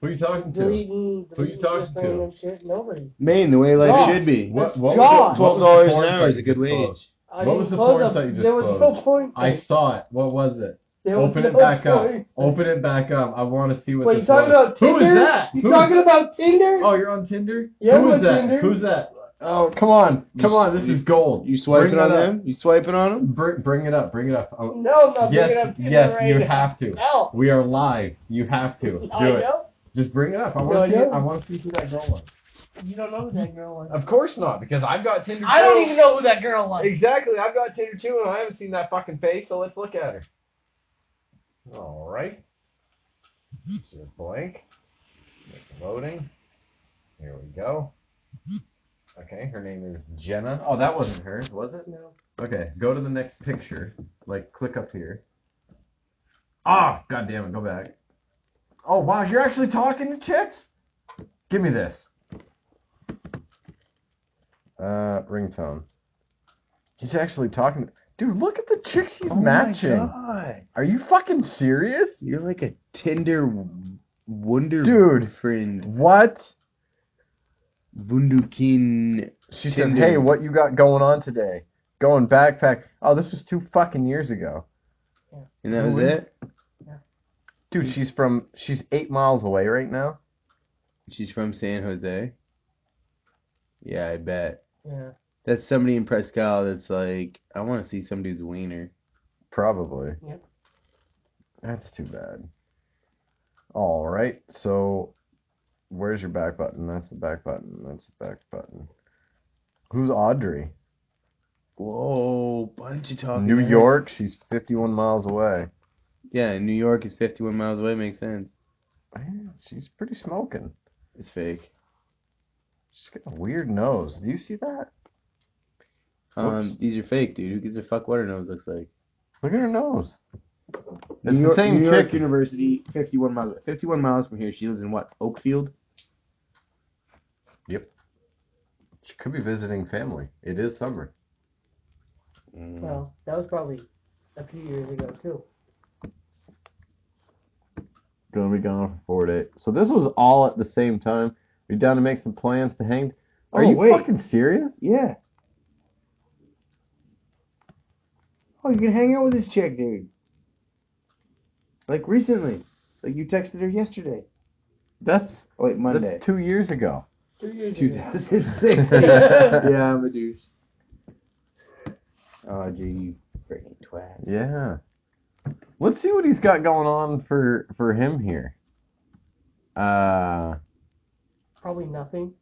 Who are you talking Deleting, Who are you talking to? Shit. Nobody. Maine, the way life Josh. should be. What, That's what Josh. was the, Twelve dollars an hour is a good wage. I What didn't was the close porn site you There was no disclosed? point. I saw it. What was it? There was Open it no back oh, up. Open it back up. I want to see what Wait, you this talking was. about Tinder? Who is that? You Who's- talking about Tinder? Oh, you're on Tinder? Yeah, Who is that? Tinder. Who's that? Oh, come on. Come s- on. This you- is gold. You swiping on them? You swiping on them? Bring, bring it up. Bring it up. Oh, No, I'm not bringing yes, up yes, right you now. have to. Hell, We are live. You have to do I it. know. Just bring it up. I want I to see. know. I want to see who that girl was. You don't know who that girl was. Of course not, because I've got Tinder. I too. don't even know who that girl was. Exactly. I've got Tinder too, and I haven't seen that fucking face. So let's look at her. All right. This is blank. It's loading. Here we go. Okay, her name is Jenna. Oh, that wasn't her, was it? No. Okay, go to the next picture. Like, click up here. Ah, god damn it, go back. Oh wow, you're actually talking to chicks? Give me this. Uh, ringtone. He's actually talking. Dude, look at the chicks he's Oh my matching. God. Are you fucking serious? You're like a Tinder wonder Dude. friend. What? Wunderkin. She says, "Hey, what you got going on today? Going backpack? Oh, this was two fucking years ago, Yeah. And that was Really? it? dude. Mm. She's from. She's eight miles away right now. She's from San Jose. Yeah, I bet. Yeah. That's somebody in Presque Isle that's like, I want to see somebody's wiener. Probably. Yep. That's too bad. All right. So, where's your back button? That's the back button. That's the back button. Who's Audrey? Whoa, bunch of talking. New head. York. She's 51 miles away. Yeah, New York is 51 miles away. Makes sense. Man, she's pretty smoking. It's fake. She's got a weird nose. Do you see that? Um, Whoops. these are fake, dude. Who gives a fuck what her nose looks like? Look at her nose. New It's the York- same New York chick. University, 51 miles. 51 miles from here. She lives in what? Oakfield. Yep. She could be visiting family. It is summer. Mm. Well, that was probably a few years ago too. Gonna be gone for four days. So this was all at the same time. You're down to make some plans to hang. Are Oh, you wait. fucking serious? Yeah. Oh, you can hang out with this chick, dude. Like recently. Like you texted her yesterday. That's Oh, wait, Monday. that's two years ago. Two years ago. 2006. yeah, I'm a douche. Oh, gee, you freaking twat. Yeah. Let's see what he's got going on for for him here. Uh Probably nothing.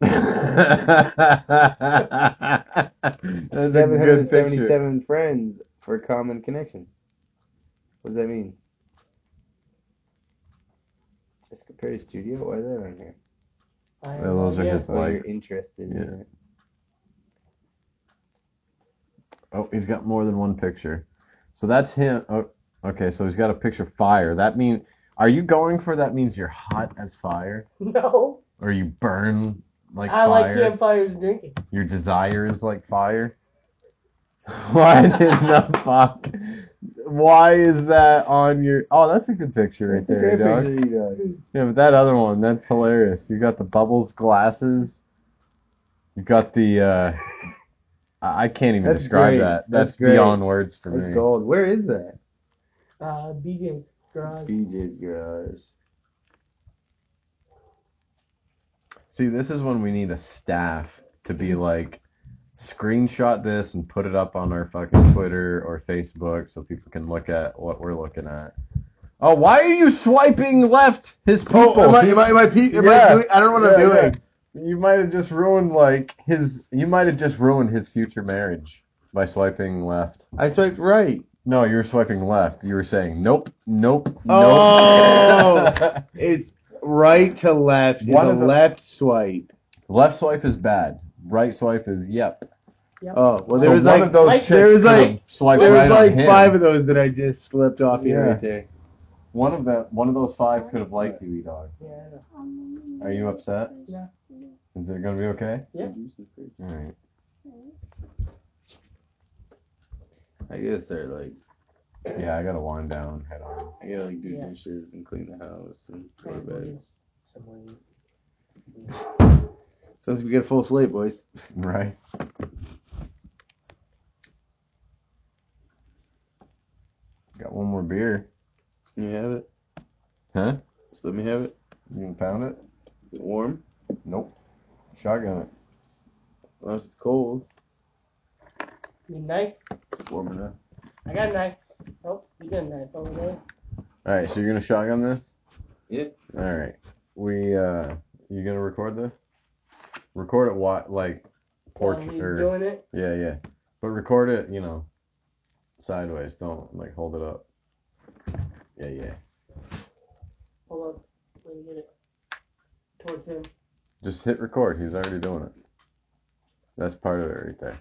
That's a good 777 friends for common connections. What does that mean? Jessica Perry Studio? Why is that on here? I Well, those are idea. his- Oh, you're interested Yeah. in it. Oh, he's got more than one picture. So that's him. Oh, okay, so he's got a picture fire. That mean are you going for that means you're hot as fire? No. Or you burn like I like fire? campfires and drinking. Your desire is like fire? Why in the fuck? Why is that on your Oh, that's a good picture right That's a there, great dog. picture, you dog. Yeah, but that other one, that's hilarious. You got the bubbles glasses. You got the uh I I can't even That's describe great. that. That's That's, beyond words for That's me. gold. Where is that? Uh, BJ's garage. BJ's Garage. See, this is when we need a staff to be mm-hmm. like, screenshot this and put it up on our fucking Twitter or Facebook so people can look at what we're looking at. Oh, why are you swiping left? His oh, people. Oh, am I, am I, am I, pe- am I doing, I don't know what I'm doing. yeah. You might have just ruined like his. You might have just ruined his future marriage by swiping left. I swiped right. No, you were swiping left. You were saying nope, nope, Oh. nope. It's right to left. It's One a of the- left swipe. left swipe is bad. Right swipe is yep. Oh, well, there So was one like, of those chicks there was could've like- swiped there was right on like him. five of those that I just slipped off here Yeah. right there. One of the one of those five could have liked you, E dog. Yeah, I know. Are you upset? Yeah. Is it gonna be okay? Yeah. All right. I gotta start like, Yeah, I gotta wind down, head on. I gotta like do Yeah. dishes and clean the house and go to bed. Somewhere. Sounds like we got a full slate, boys. Right. Got one more beer. Can you have it? Huh? Just let me have it. You can pound it? Is it warm? Nope. Shotgun it. Well, if it's cold, Need a knife? it's warm enough. I got a knife. Oh, you got a knife over there. Alright, so you're gonna shotgun this? Yeah. Alright. We uh you gonna record this? Record it what like While portrait he's or doing it. Yeah, yeah. But record it, you know, sideways. Don't like hold it up. Yeah, yeah. Hold on. Let me get it. Towards him. Just hit record. He's already doing it. That's part of it right there.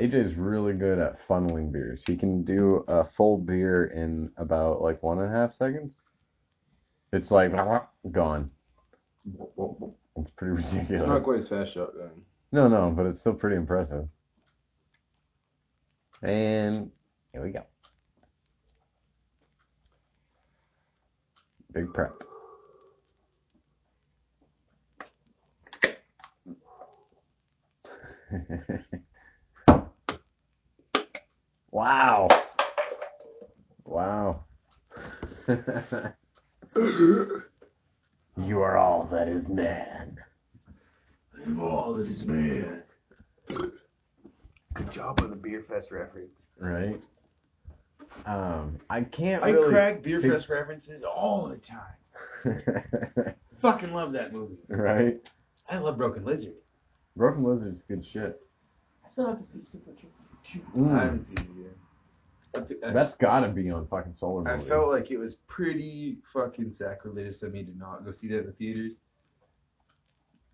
AJ's really good at funneling beers. He can do a full beer in about like one and a half seconds. It's like gone. It's pretty ridiculous. It's not quite as fast shotgun. No, no, but it's still pretty impressive. And here we go. Big prep. wow. Wow. you are all that is man. I'm all that is man. Good job on the Beer Fest reference. Right? Um, I can't I really crack Beer think- Fest references all the time. Fucking love that movie. right? I love Broken Lizard. Broken Lizard's good shit. I still have to see Super Troopers. Mm. I haven't seen it yet. I, thi- I- That's gotta be on fucking Solar I Movie. felt like it was pretty fucking sacrilegious of me to not go see that in the theaters.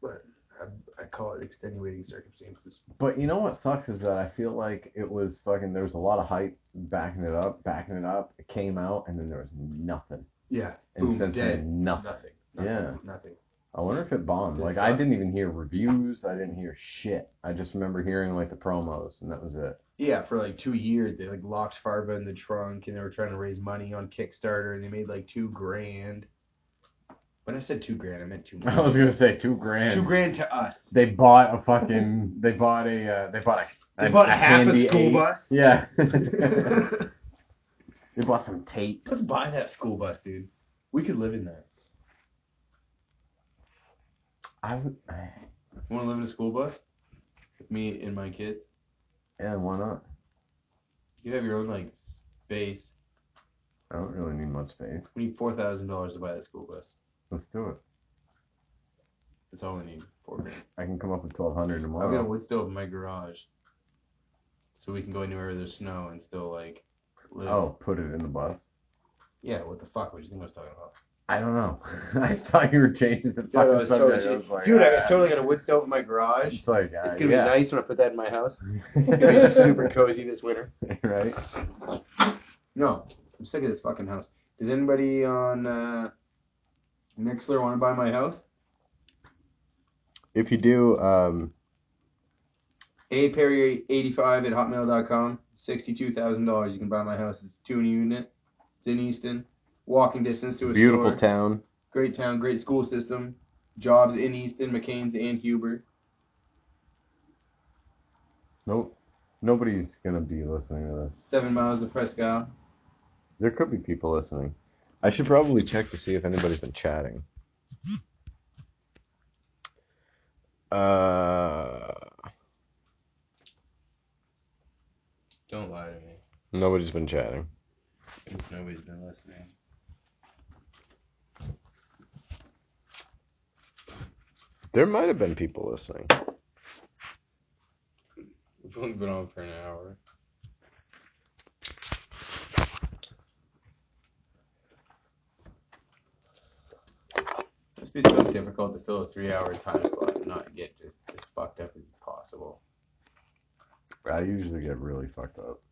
But I, I call it extenuating circumstances. But you know what sucks is that I feel like it was fucking. There was a lot of hype backing it up, backing it up. It came out, and then there was nothing. Yeah. And Boom, since dead. then, nothing. Nothing. nothing. Yeah. Nothing. I wonder if it bombed. Like I didn't even hear reviews. I didn't hear shit. I just remember hearing like the promos, and that was it. Yeah, for like two years they like locked Farva in the trunk and they were trying to raise money on Kickstarter and they made like two grand. When I said two grand, I meant two. I was gonna say two grand. two grand to us. They bought a fucking. They bought a. Uh, they bought a. They bought half a school eight. bus. Yeah. They bought some tapes. Let's buy that school bus, dude. We could live in that. I would. Want to live in a school bus with me and my kids? Yeah, why not? You have your own like space. I don't really need much space. We need four thousand dollars to buy that school bus. Let's do it. That's all we need. Four grand. I can come up with twelve hundred I've got a tomorrow. wood stove in my garage, so we can go anywhere there's snow and still like live. Oh, put it in the bus. yeah. What the fuck? What do you think I was talking about? I don't know. I thought you were changing the fucking I was totally, subject. I was like, dude, I ah. got, totally got a wood stove in my garage. It's like uh, It's gonna yeah. be nice when I put that in my house. It's gonna be super cozy this winter. right? No, I'm sick of this fucking house. Does anybody on uh, Mixlr want to buy my house? If you do, um, A Perry eighty five at hotmail.com. Sixty two thousand dollars. You can buy my house. It's two in a unit. It's in Easton. Walking distance to a beautiful store. town. Great town, great school system. Jobs in Easton, McCain's, and Huber. Nope. Nobody's gonna be listening to this. Seven miles of Presque Isle. There could be people listening. I should probably check to see if anybody's been chatting. Uh, Don't lie to me. nobody's been chatting. Since nobody's been listening. There might have been people listening. We've only been on for an hour. Must be so difficult to fill a three-hour time slot and not get just as fucked up as possible. I usually get really fucked up.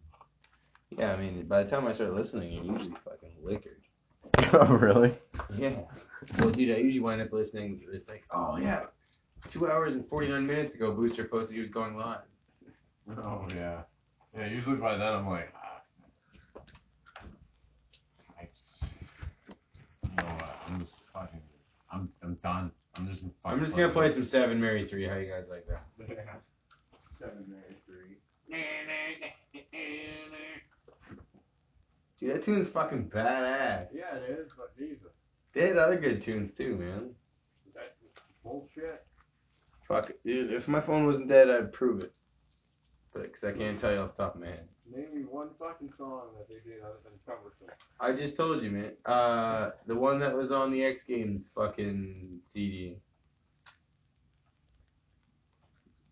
Yeah, I mean, by the time I start listening, you're usually fucking liquored. oh, really? Yeah. Well, dude, I usually wind up listening. It's like, oh yeah, two hours and forty-nine minutes ago, Booster posted he was going live. Oh, yeah. Yeah, usually by then I'm like, ah. I just, you know what? I'm just fucking, I'm, I'm done. I'm just. I'm just gonna play some Seven Mary Three. How you guys like that? Seven Mary Three. Dude, that tune's fucking badass. Yeah, it is, but Jesus. They had other good tunes too, man. That bullshit. Fuck, dude. If my phone wasn't dead, I'd prove it. But because I can't tell you off the top of my head. Name me one fucking song that they did other than cumbersome. I just told you, man. Uh, the one that was on the X Games fucking CD.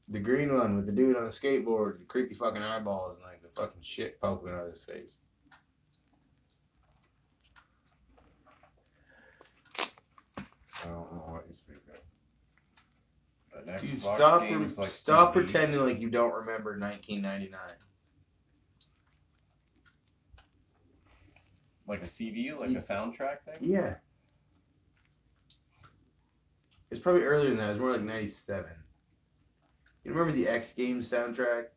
The green one with the dude on the skateboard, the creepy fucking eyeballs, and like the fucking shit poking out of his face. I don't know what you speak of. Dude, stop, like stop pretending like you don't remember 1999. Like a CD, like a soundtrack thing? Yeah. It's probably earlier than that. It was more like '97. You remember the X Games soundtrack?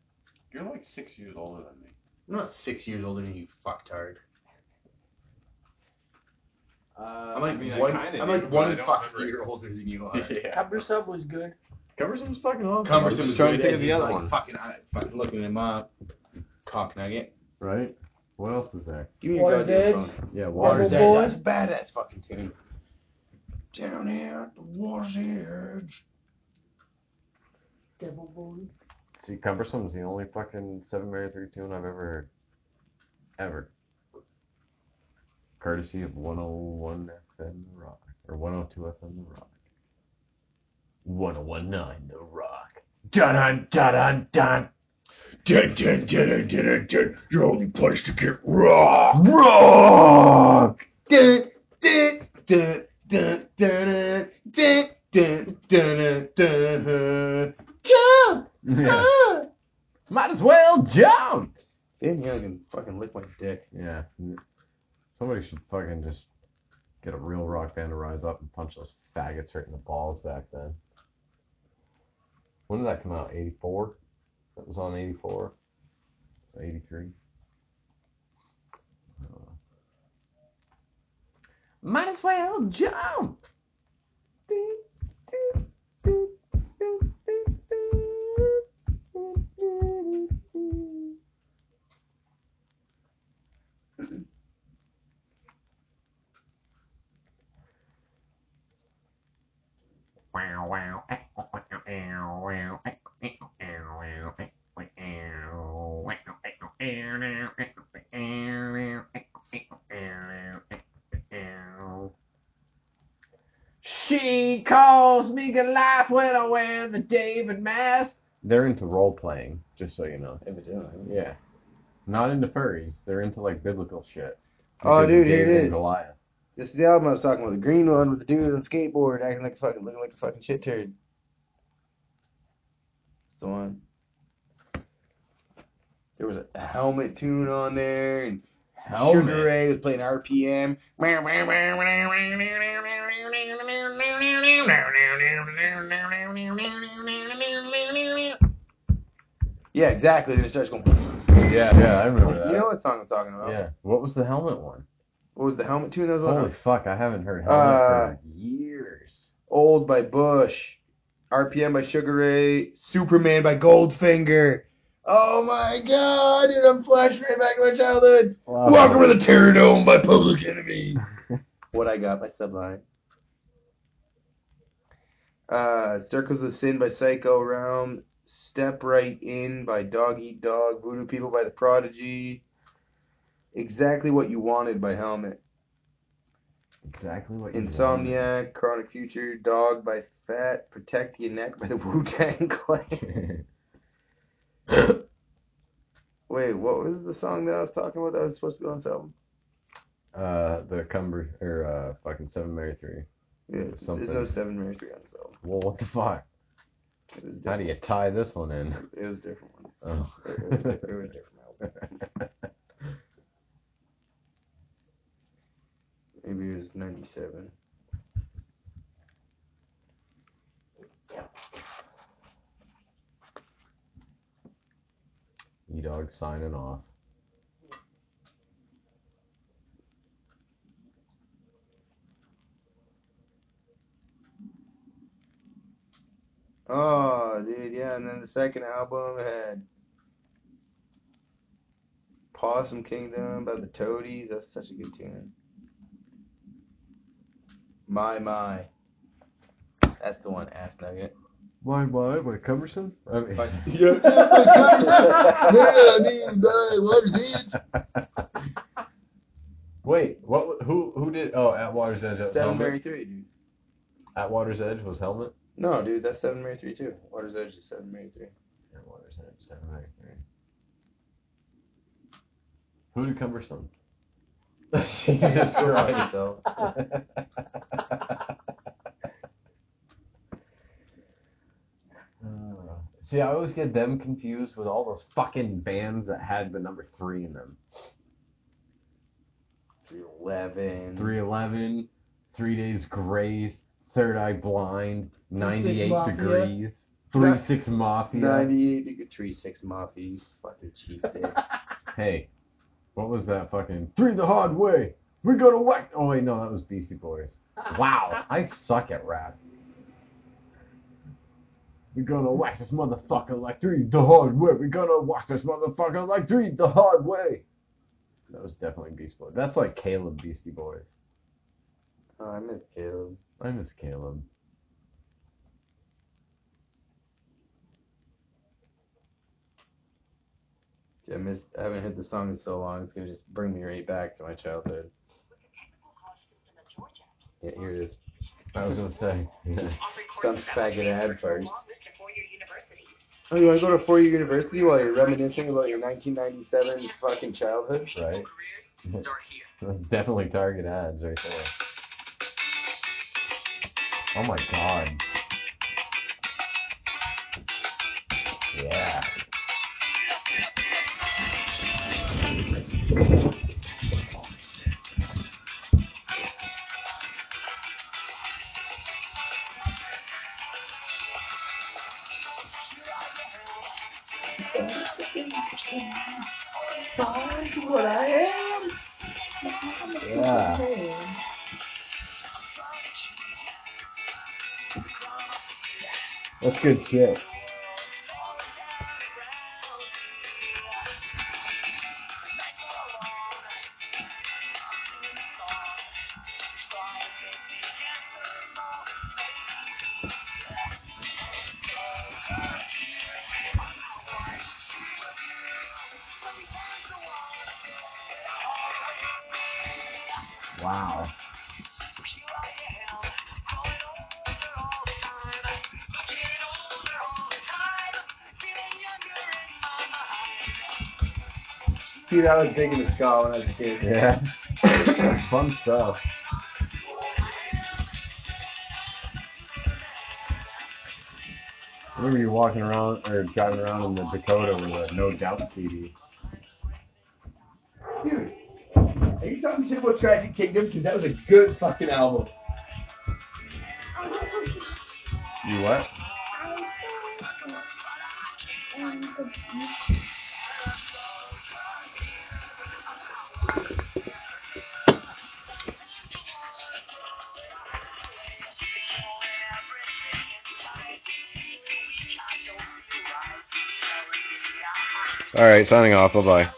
You're like six years older than me. I'm not six years older than you, fucktard. Uh, I'm like I mean, one. kinda I'm like one I don't fuck remember year older than you are. it. yeah. Cumbersome was good. Cumbersome's fucking awesome. Cumbersome just was trying to good think of the other like, one. Fucking, I, fucking looking him up. Cock nugget. Right? What else is there? Give me your Water's goddamn phone. Yeah, Water's Water's Rebel Boy. Edge. That's a badass fucking tune. Down here at the water's edge. Devil Boy. See, Cumbersome's the only fucking Seven Mary Three tune I've ever heard. Ever. Courtesy of 101 FM The Rock. Or 102 FM The Rock. 1019 The Rock. Dun dun dun dun Dun, dun, dun, dun, dun, dun. Dun. Your only place to get raw. Rock! Dun, dun, dun, dun, dun, dun, dun, dun, dun, dun. Jump! Yeah. Ah! Might as well jump! Van Halen can fucking lick my dick. Yeah. Somebody should fucking just get a real rock band to rise up and punch those faggots right in the balls back then. When did that come out? 84? That was on 84? 83? Might as well jump! She calls me Goliath when I wear the David mask. They're into role playing, just so you know. Evidently. Yeah. Not into furries. They're into like biblical shit. Oh, Because of dude, here it David and is. Goliath. This is the album I was talking about. The green one with the dude on skateboard acting like a fucking looking like a fucking shit turd. It's the one. There was a helmet tune on there and Sugar Ray was playing RPM. Yeah, exactly. Then it starts going. Yeah, yeah, I remember that. You know what song I'm talking about? yeah. What was the helmet one? What was the helmet tune that was on? Holy fuck, I haven't heard helmet Uh, for years. Old by Bush, RPM by Sugar Ray, Superman by Goldfinger. Oh my god, dude, I'm flashing right back to my childhood. Wow. Welcome to the Terror Dome by Public Enemy. what I got by Sublime. Uh, Circles of Sin by Psycho Realm, Step Right In by Dog Eat Dog, Voodoo People by The Prodigy, Exactly What You Wanted by Helmet. Exactly what you Insomniac, Chronic Future, Dog by Fat, Protect Your Neck by the Wu Tang Clan. Wait, what was the song that I was talking about that was supposed to be on this album? uh, the Cumber or uh, fucking Seven Mary Three. Yeah, there's no Seven Mary Three on this album. Well, what the fuck? How do you tie this one in? It was a different one. Oh. It was, it was different album. Maybe it was '97. E Dog signing off. Oh, dude, yeah. And then the second album had Possum Kingdom by the Toadies. That's such a good tune. My My. That's the one, Ass Nugget. Why, why, why, cumbersome? I mean, By- yeah, yeah, dude, by Water's Edge. Wait, what? Who? Who did? Oh, at Water's Edge. was Seven? Mary Three, dude. At Water's Edge was helmet. No, dude, that's Seven Mary Three too. Water's Edge is Seven Mary Three. At Water's Edge, Seven Mary Three. Who did cumbersome? Jesus Christ! So Uh, See, I always get them confused with all those fucking bands that had the number three in them. three eleven. 311, Three Days Grace, Third Eye Blind, 98 Mafia. Degrees, 3 6 Mafia. 98 degree 3 6 Mafia, you fucking cheesesteak. Hey, what was that fucking three the hard way? We gotta whack. Oh wait, no, that was Beastie Boys. Wow, I suck at rap. We gonna whack this motherfucker like three the hard way. We gonna whack this motherfucker like three the hard way. That was definitely Beastie Boys. That's like Caleb Beastie Boys. oh, I miss Caleb. I miss Caleb. I missed. I haven't hit the song in so long. It's gonna just bring me right back to my childhood. Yeah, here it is. I was gonna say. Some faggot ad first. Oh, you want to go to four year university while you're reminiscing about your 1997 fucking childhood? Right? That's definitely target ads right there. Oh my god. Yeah. Good shit. Dude, I was big into ska when I was a kid. Yeah. Fun stuff. I remember you walking around or driving around in the Dakota with a No Doubt CD. Dude, are you talking shit about Tragic Kingdom? Because that was a good fucking album. You what? All right, signing off. Bye bye.